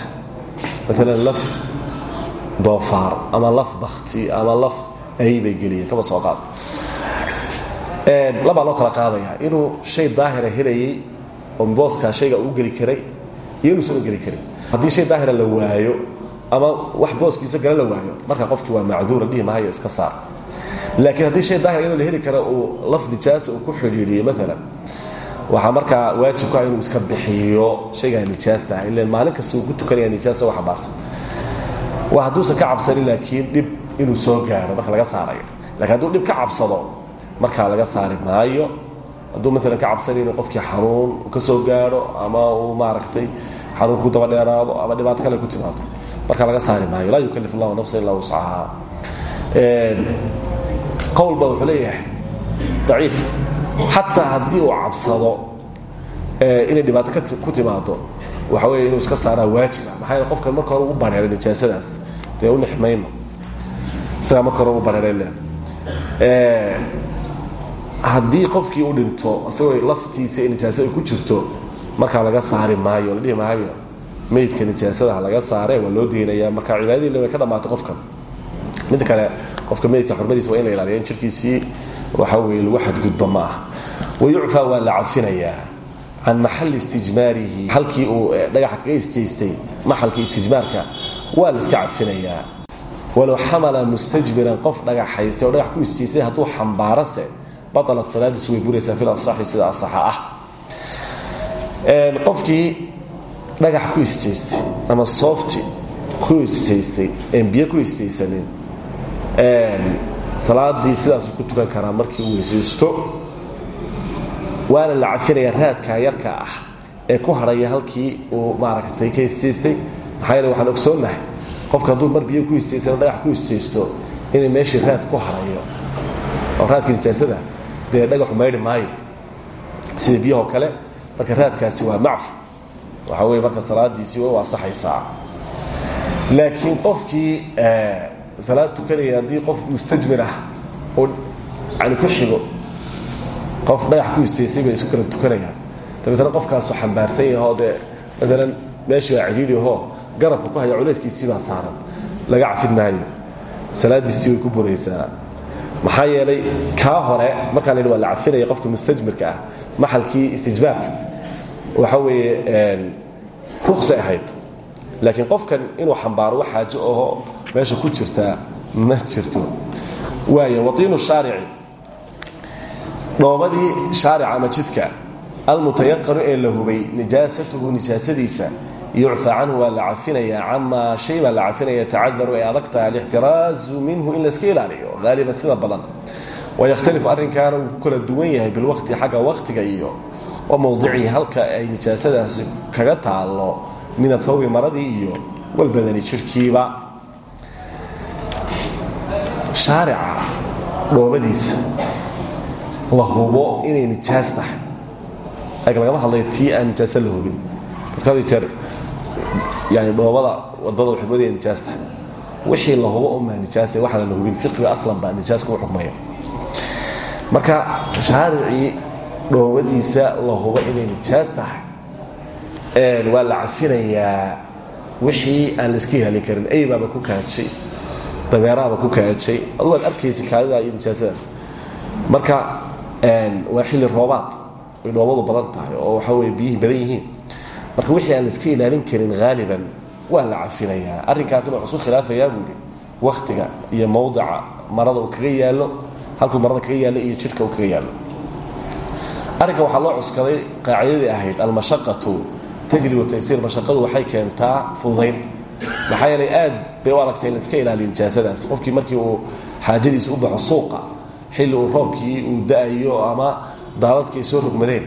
Maalan laf doofaar ama laf bakti ama laf ay bay geliyeen kaba soo qaado labaa loo kala qaadaya. Inuu shay daahira helayey oo booskaa shayga uu geli karay iyo inuusan u geli karin haddii shay daahira la waayo ama wax booskiisa gala la waayo marka qofkii waa macduura dhihi mahayo iska saar. Laakiin haddii shay daahir iyadoo la heli kara uu laf nijaasa uu ku xidhiidhiyey maalan waxaa markaa waajib ku ah inuu iska bixiyo shaygaa nijaasta. Ah ilan maalin kasta uu ku tukanaya nijaasa u xambaarsan waa hadduusan ka cabsanin laakiin dhib inuu soo gaaro marka laga saarayo. Lakiin hadduu dhib ka cabsado markaa laga saari maayo hadduu maalan ka cabsanay inuu qofkii xanuun ka soo gaaro ama uu maaragtay xanuun ku daba dheeraado ama dhibaato kale ku timaado markaa laga saari maayo. Laa yukalif allahu nafsa ilaa wuscahaa qowl ba wuxuu leeyahay daciif. Xataa haddii uu cabsado inay dhibaato ku timaado waxa weeye inuu iska saaraa waajiba maxaa yeele qofkan marka hore ugu bareeray nijaasadaas dee u nixmayno isagaa marka hore ugu bareeray le haddii qofkii u dhinto isagoo laftiisa nijaasa ay ku jirto markaa laga saari maayo la dhihi maayo meydka nijaasadaha laga saare waa loo deynayaa marka cibaadadii way ka dhammaatay qofkan. Midda kale qofka meydka xurmadiisa waa in la ilaaliya in jirkiisii waxa weye lagu xadgudba ma ah wayucfaa waa la cafinayaa can maxali istijmaarihi halkii uu dhagaxa kaga isjeystay maxalkii istijmaarka waa la iska cafinayaa walow xamala mustajmiran qof dhagaxaystay oo dhagax ku isjeystay hadduu xambaarase baalat salaadiisu way buraysaa fil asaxi sida asaxa ah qofkii dhagax ku isjeystay ama soofti ku isjeystay een biyo ku isjaysanin salaadii sidaasuu ku tukan karaa markii uu weysaysto waana la cafinaya raadka yarka ah ee ku hadhaya halkii uu maaragtay ka isjeystay maxaa yeele waxaan ogsoonnahay qofka hadduu mar biyo ku isjaysano dhagax ku isjaysto inay meeshii raad ku hadhayo oo raadka nijaasada dee dhagaxu maydhi maayo. Sida biyahoo kale marka raadkaasi waa macfu waxaa weye marka salaadiisii way u asaxaysaa laakiin qofkii salaad tukanaya haddii qof mustajmir ah oo yani ku xigo qof dhagax ku istaysay bay isu kala tukanayaan. Dabeetna qofkaasuu xambaarsan yahoo dee maalan meeshii waa cidhiidhi ahoo garabka ku haya culayskiisii baa saaran. Laga cafin maayo. Salaadiisii way ku buraysaa. Maxaa yeelay kaa hore markaan idhi waa la cafinaya qofka mustajmirka ah maxalkii istijbaarka waxa weeye ruqsay ahayd. Laakiin qofkan inuu xambaaro wax xaajo aho meesha ku jirtaa ma jirto. Waaya watiinu shaarici dhoobadii shaarica ama jidka almutayaqanu ee la hubay nijaasatuhu nijaasadiisa yucfaa canhu waa la cafinayaa camaa shay baa la cafinaya tacadaru ay adag tahay alixtiraazu minhu in layska ilaaliyo haaliban sida badan. Wayakhtalifu arrinkaana wuu kala duwan yahay bilwaqti xagga wakhtiga iyo wa mowdicii halka ay nijaasadaasi kaga taallo min athawbi maradii iyo walbadani jirhkiiba shaarica dhoobadiisa la hubo inay nijaas tahay. Laakiin lagama hadlayo tii aan nijaaso la hubin. Dadka jeer yani dhoobada waddada moodaya nijaas tahay. Wixii la hubo unbaa nijaasa waxaan la hubin fiqiga aslan baa nijaas kugu xukmaya. Marka shaaricii dhoobadiisa la hubo inay nijaas tahay waa la cafinayaa wixii aan la iska ilaalin karin. Aybaaba ku kaajay dabeeraaba ku kaajay. Adu waad arkaysa kaadida iyo nijaasadaas. Marka waa xilli roobaad. Way dhoobadu badan tahay oo waxa weye biyihii badan yihiin. Marka wixii aan la iska ilaalin karin haaliban waa la cafinayaa arrinkaasina wuxuu isku khilaafayaa buu yidhi. Wakhtiga iyo mawdica marada uu kaga yaallo halkuu marada kaga yaallo iyo jidhka uu kaga yaallo. Arrinka waxaa loo cuskaday qaacidadii ahayd almashaqatu tajri wataysiir mashaqadu waxay keentaa fududayn maxaa yeelay aad bay u adagtay in la iska ilaaliyo nijaasadaas qofkii markii uu xaajadiisa u baxo suuqa xilli uu roobkii uu da'ayo ama daadadkii ay soo rogmadeen.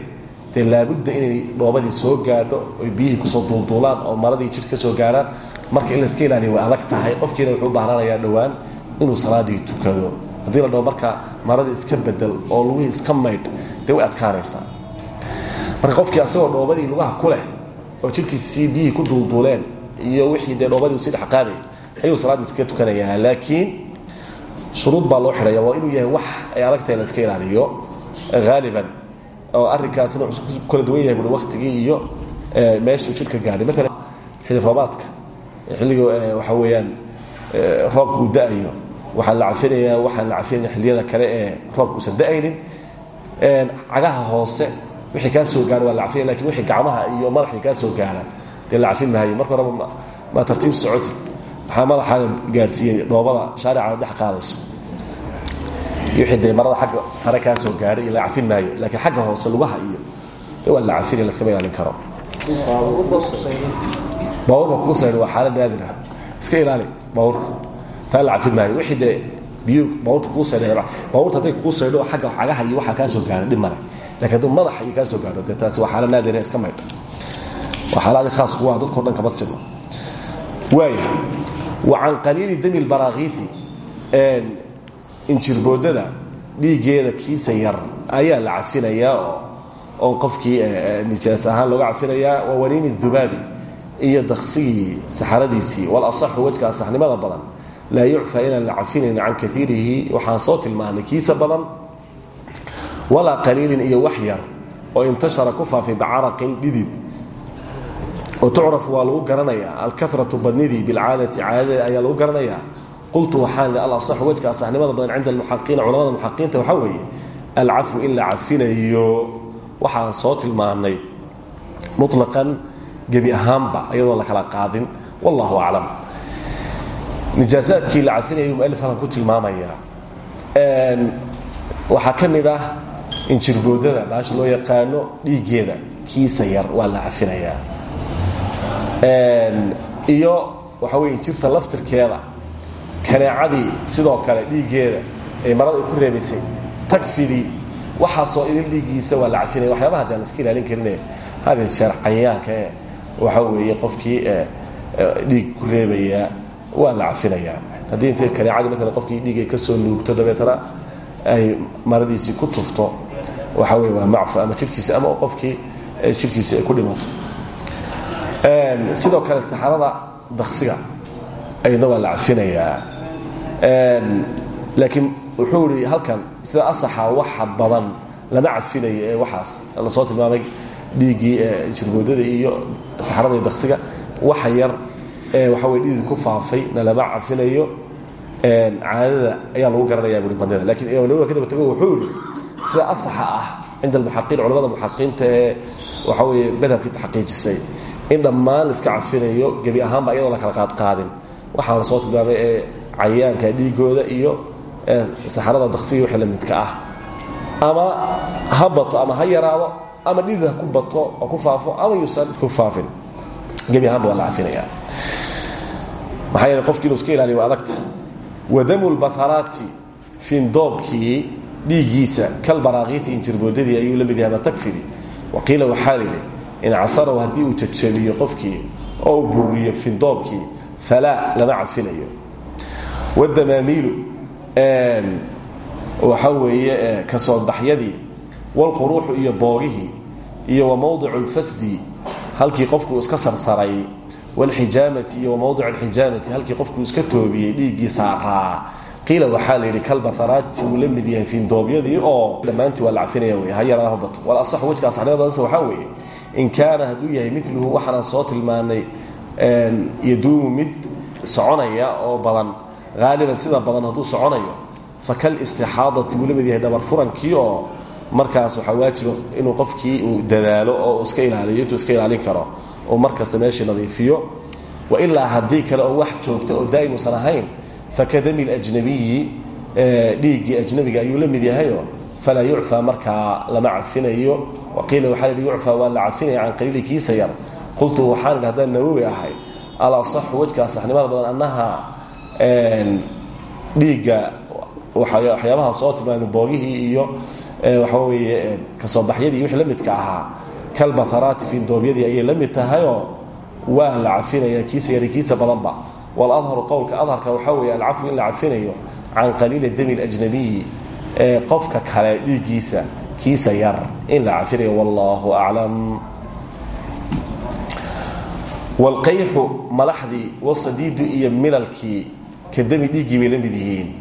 Dee laabudda inay dhoobadii soo gaadho oy biyihii ku soo duulduulaan oo maradii jidh soo gaarhaan marka in la iska ilaaliyo way adag tahay. Qofkiina wuxuu u baahnaanayaa inuu salaadii tukado. Haddii la dhaho maradii iska bedel oo lugihii iska maydh dee way adkaanaysaa. Marka qofkii asagoo dhoobadii lugaha ku leh oo jidhkiisii biyihii ku duulduuleen iyo wixii dee dhoobadii uu ayuu salaaddii iska tukanayaa. Laakiin shuruud baa loo xidhaya waa inuu yahay wax ay adagtahay la iska ilaaliyo haaliban oo arrinkaasina wuxuu ku kala duwan yahay buui waktigii iyo meeshuu jidhka gaadhay. Maalan xilli roobaadka xilliga waxa weeyaan roobka uu da'ayo waxaa la cafinayaa waxaan la cafinaya xilliyada kale ee roobka uusan da'aynin cagaha hoose wixii kaa soo gaara waa la cafinaya laakiin wixii gacmaha iyo madaxii kaa soo gaara dee la cafin maayo. Marka horeba maa tartiib socoti maxaa madaxaaga gaadhsiiyey? Dhoobada shaarica dhex qaadayso. Wixii marada xagga sare kaa soo gaaray iyo la cafin maayo laakiin xagga hoose lugaha iyo waa la cafinaya laskama ilaalin karo. Baabuur baa kugu saydha waa xaalad naadir ah. Iska ilaali baabuurta taa la cafin maayo wixii dee biyu baabuurta kugu saydha baabuurta hadday kugu saydho xagga cagaha iyo waxaa kaa soo gaara dhib male laakiin hadduu madaxa iyo soo gaadho dee waa xaalad naadira iska maydha waa xaaladi khaas kuwa dadkao dhan kama sino can qaliili dami lbaraakiisi injirboodada dhiiggeeda kiisa yar ayaa la cafinayaa oo qofkii nijaas ahaan looga cafinayaa waa waniimi dubaabi iyo daksigii saxaradiisii walasaxu wejka asaxnimada badan. Laa yucfaa inaan la cafinayn can kaiirihi waxaan soo tilmaanay kiisa badan. Walaa qaliilin iyo wax yar oo intashara ku faafay bicaraqin dhidid oo tucrafu waa lagu garanayaa. Alkaratu badnidii bilcaadati caadada ayaa lagu garanayaa. Qultu waxaan alasaxu wejka asaxnimada badan cinda almuxaqiina culamada muxaqiinta waxaa weeye alcafwu in la cafinayo. Waxaan soo tilmaanay muطlaqan gebi ahaanba iyadoo la kala qaadin. Wallahu aclam. Nijaasaadkii la cafinayu mualif halkan ku tilmaamaya. Waxaa ka mid ah injirboodada baasha loo yaqaano dhiiggeeda kiisa yar waa la cafinayaa iyo waxa wey injirta laftirkeeda kaneecadii sidoo kale dhiiggeeda ee marada ay ku reebaysay tagfidii waxaasoo idin dhiiggiisa waa la cafinaya waxyaabaha de aan iska ilaalin karine had jeer cayayaanka ee waxa weeye qofkii dhiig ku reebaya waa la cafinayaa. Haddii intay kaneecadii maalan qofkii dhiig ay ka soo nuugto dabeetana ay maradiisii ku tufto waxa weye waa macfu ama jirhkiisi ama qofkii jirhkiisi ay ku dhimato sidoo kale saxarada daksiga ayadna waa la cafinayaa. Laakiin wuxuu ihi halkan sida asaxa waxa badan lama cafinayo ee waxaas la soo tilmaamay dhiiggii jirboodada iyo saxarada iyo daksiga waxa yar ee waxa wey dhiidi ku faafay na lama cafinayo. Caadada ayaa lagu garanaya bui badnida lakiin imaam nawowi ka daba tago wuxuu yihi sida asaxa ah cinda almuxaqiin culamada muxaqiinta ee waxa weye madhabkii taxqiijisay in dhammaan iska cafinayo gebi ahaanba iyadoo la kala qaadqaadin. Waxaa la soo tilmaamay ee cayayaanka dhiigooda iyo saxarada daksiga wixii la midka ah. Ama ha bato ama ha yaraado ama dhidid ha ku bato oo ku faafo ama yuusan ku faafin. Gebi ahaanba waa la cafinaya maxaa yeele qofki inuu iska ilaaliyo waa adagta. Wadamu lbatharaati findoobkii dhiiggiisa kalbaraakiiti injirboodadii ayuu la mid yahay ama tagfidi waqiila waxaa lidhi in casaraw haddii uu jajabiyo qofkii oo buriyo findoobkii falaa lama cafinayo wadamaamiilu waxa weeye ka soo baxyadii walquruuxu iyo boogihii iyo wa mowdicu lfasdi halkii qofkuu iska sarsaray wlxijaamati iyo wamowdic alxijaamati halkii qofkuu iska toobiyey dhiiggii saaraa. Qiila waxaa la yidhi kalbatharaati uu la mid yahay fiindoobyadii oo dhammaantii waa la cafinaya wey ha yaraana bato. Wal asaxu wejka asaxnimadase waxaa weeye in kaana hadduu yahay miluhu waxaanaan soo tilmaanay yaduumu mid soconaya oo badan haaliban sida badan hadduu soconayo fakal istixaadati wuu la mid yahay furankii oo markaas waxaa waajiba inuu qofkii uu dadaalo oo iska ilaaliyo intuu iska ilaalin karo oo markasta meeshii nadiifiyo. Wailaa haddii kale oo wax joogta oo daa'imuusan ahayn fakadami lajnabiyi dhiiggii ajnabiga ayuu la mid yahayo falaa yucfaa markaa lama cafinayo waqiila waxaa lihi yucfaa waa la cafinaya can qaliili kiisa yar qultu waxaan idhi haddaan nawowi ahay alasaxu wejka asaxnimada badan annaha dhiigga waxyaabaha soo tilmaamay boogihii iyo waxaa weeye ka soo baxyadii wixii la midka ahaa kalbatharaati fiindoobyadii ayay la mid tahayoo waa la cafinaya kiisa yari kiisa badanba waladharu qowlka adharka waxaa weeye alcafwu in la cafinayo can qaliili dami اlajnabiyi ee qofka kale dhiiggiisa kiisa yar. In la cafinayo wallahu aclam wاlqayxu malaxdii wasadiidu iyo milalkii ka demi dhiiggii bay la mid yihiin.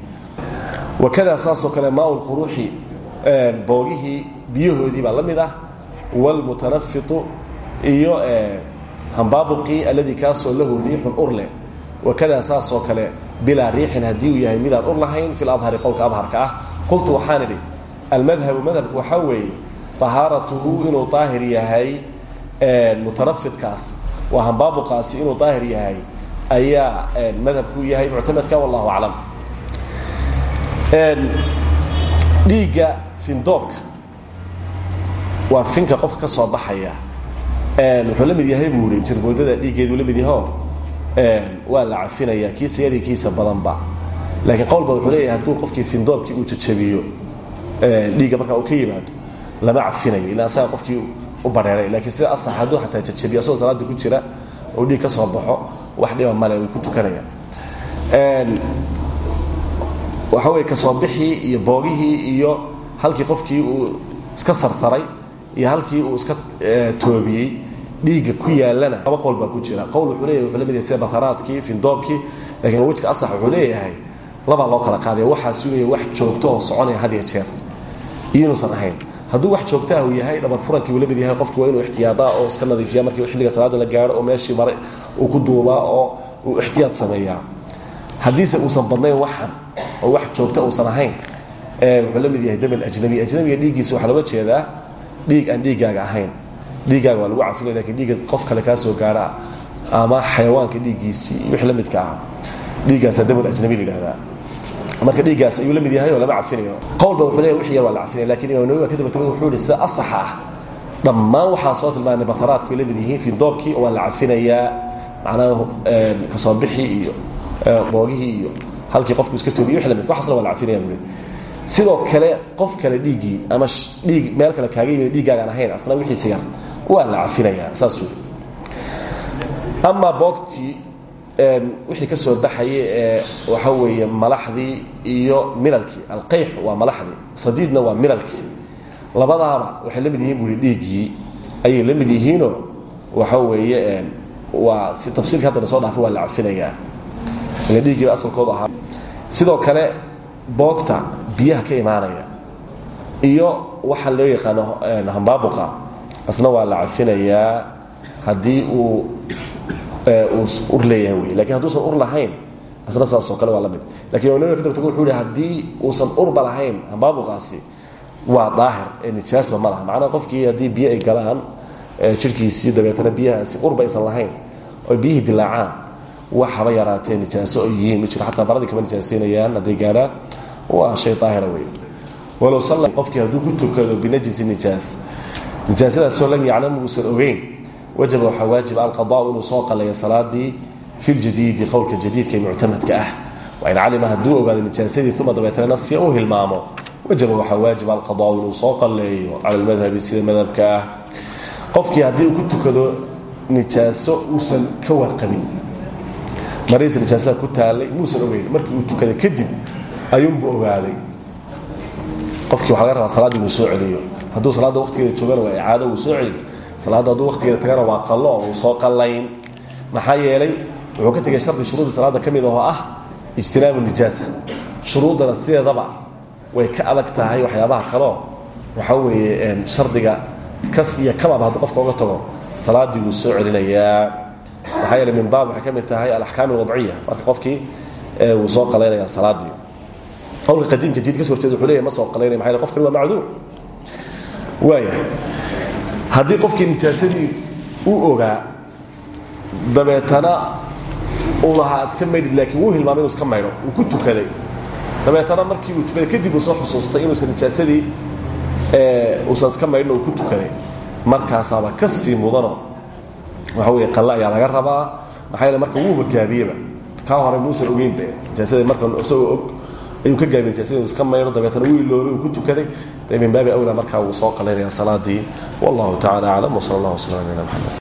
Wakada saasoo kale maa lquruuxi boogihii biyahoodii baa la mid ah. Wاlmutanafitu iyo hambaabuqii alladii kaasoo lahu riixun urle wakadaa saasoo kale bilaa riixin haddii uu yahay midaan ur lahayn fi ladhari adharka ah qultu waxaan idhi almadhabu madhabku waxaa weeye طahaaratuhu inuu daahir yahay mutanafidkaas waa hambaabuqaasi inuu daahir yahay ayaa madhabku yahay muctamadka wallahu aclam. Dhiigga findoobka waa finka qofka ka soo baxaya wuxuu la mid yahay buu jirboodada dhiiggeedu la mid yaho waa la cafinaya kiisa yadii kiisa badanba laakiin qowl ba wuxuu leeyahay hadduu qofkii findoobkii uu jajabiyo dhiigga markaa uu ka yimaado lama cafinayo ilaa asaga qofkii u bareeray. Laakiin sida asax hadduu xataa jajabiyo asagoo salaada ku jira oo dhiig ka soo baxo wax dhiba male way ku tukanayaan waxa weye ka soo bixii iyo boogihii iyo halkii qofkii uu iska sarsaray iyo halkii uu iska toobiyey dhiigga ku yaalana laba qowl baa ku jira. Qowl wuxuu leeyahay wuxuu la mid yahay sida basaraadkii findoobkii laakiin wejka asax wuxuu leeyahay labaa loo kala qaadaya waxaa sugaya wax joogto oo soconaya had iyo jeer. Iyo inuusan ahayn. Hadduu wax joogtaah uu yahay dhabar furankii uu la mid yahay qofkii waa inuu ixtiyaadaa oo iska nadiifiya markii xilliga salaada la gaaro oo meeshii maray uu ku duubaa oo uu ixtiyaad sameeyaa. Haddiise uusan badnayn waxan oo wax joogta uusan ahayn wuxuu la mid yahay dam ajnabi. Ajnabiga dhiiggiisa waxaa looga jeedaa dhiig aan dhiiggaaga ahayn. Dhiiggaaga waa lagu cafinaya laakiin dhiigga qof kale kaa soo gaara ama xayawaanka dhiiggiisii wixii la midka ah dhiiggaasa dam ajnabi la yidhahdaa marka dhiiggaas ayuu la mid yahay oo lama cafinayo qowlba wuxuu leeyahy wix yar waa la cafinaya laakiin imaam nawi baa ka daba tagay wuxuu yihi sida asaxa ah dhammaan waxaan soo tilmaanay bataraadka way la mid yihiin findoobkii waa la cafinayaa macnaha ka soo bixii iyo boogihii iyo halkii qofku iska toobiye wix la mid waxaasna waa la cafinaya buu sidoo kale qof kale dhiiggii ama dhiig meel kale kaaga yimid dhiiggaagaan ahayn asna wixiisa yar waa la cafinayaa saas wey amaa boogtii wixii ka soo baxaya ee waxa weeye malaxdii iyo milalkii. Alqayx waa malaxdii sadiidna waa milalkii. Labadaaba waxay la mid yihiin buu dhiiggii ayay la mid yihiinoo waxa weeye waa si tafsiilka hadda soo dhaafay waa la cafinayaa. Ila dhiiggiiba asalkoodu ahaa. Sidoo kale boogta biyaha ka imaanaya iyo waxa loo yaqaano hambaabuqa asna waa la cafinayaa. Haddii uu ur leeyahay wey laakiin hadduusan ur lahayn asna saasoo kale waa la mid. Lakin nawi ka dabtag wuxuu hi haddii uusan urba lahayn hambaabuqaasi waa daahir ee nijaasba ma laha. Macnaha qofkii haddii biyo ay galaan jirhkiisii dabeetana biyahaasi urba aysan lahayn oy biyihii dilaacaan wax haba yaraatee nijaaso ay yihiin ma jiro. Xataa baradii kama nijaasaynayaan hadday gaadhaan waa shay daahira wey walow qofkii hadduu ku tukado binajisi nijaas. Nijaasadaasoo lam yaclamu uusan ogeyn wajaba waxaa waajiba alqadaau inuu soo qaleeyo salaadii fi ljadiidi qowlka jadiidka ee muctamadka ah wain calima hadduu ogaado nijaasadii uma dabeetana nasiya u hilmaamo wajaba waxaa waajiba alqadaau inuu soo qaleeyo cala lmadhabi sida madhabka ah qofkii haddii uu ku tukado nijaaso uusan ka warqabin mariisa nijaasada ku taalay muusan ogeyn markii uu tukaday kadib ayuunbuu ogaaday qofkii waxa laga rabaa salaaddii inuu soo celiyo hadduu salaadda waqtigeeda joogana waa icaado uu soo celiyo salaadda hadduu waqtigeeda tagana waa qallo oo uu soo qallayn. Maxaa yeelay wuxuu ka tegay shardi shuruudii salaadda ka mid oo ah ijtinaabu nijaasa. Shuruuddana sideedaba way ka adag tahay waxyaabaha kaleo waxaa weeye shardiga kas iyo kamaba hadduu qofka oga tago salaaddii wuu soo celinayaa. Maxaa yeele min baab waxay ka mid tahay alaxkaam alwadciya. Marka qofkii wuu soo qalaynaya salaaddii qowlka qadiimka jid ka so horjeeda wuxuu leeyahy ma soo qalaynaya yele qofkani waa macduur. Waaya haddii qofkii nijaasadii uu ogaa dabeetana uu lahaa ad iska maydhid laakiin wuu hilmaamay inuu iska maydho uu ku tukaday. Dabeetana markii uu tukaday kadib uu soo xusuustay inuusan nijaasadii uusan iska maydhin uu ku tukaday. Markaasaaba ka sii mudano. Waxa weeye qalle ayaa laga rabaa. Maxaa yeele marka wuuba gaabiyeba kaa hore muusan ogeynba nijaasada marka isagoo og ayuu ka gaabiyey nijaasada inuu iska maydho dabeetana wuu iloobay uu ku tukaday. Min baabi awla markaa wuu soo qalaynaya salaadii. Wallahu tacala aclam wsala allah waslam ala nabina maxamed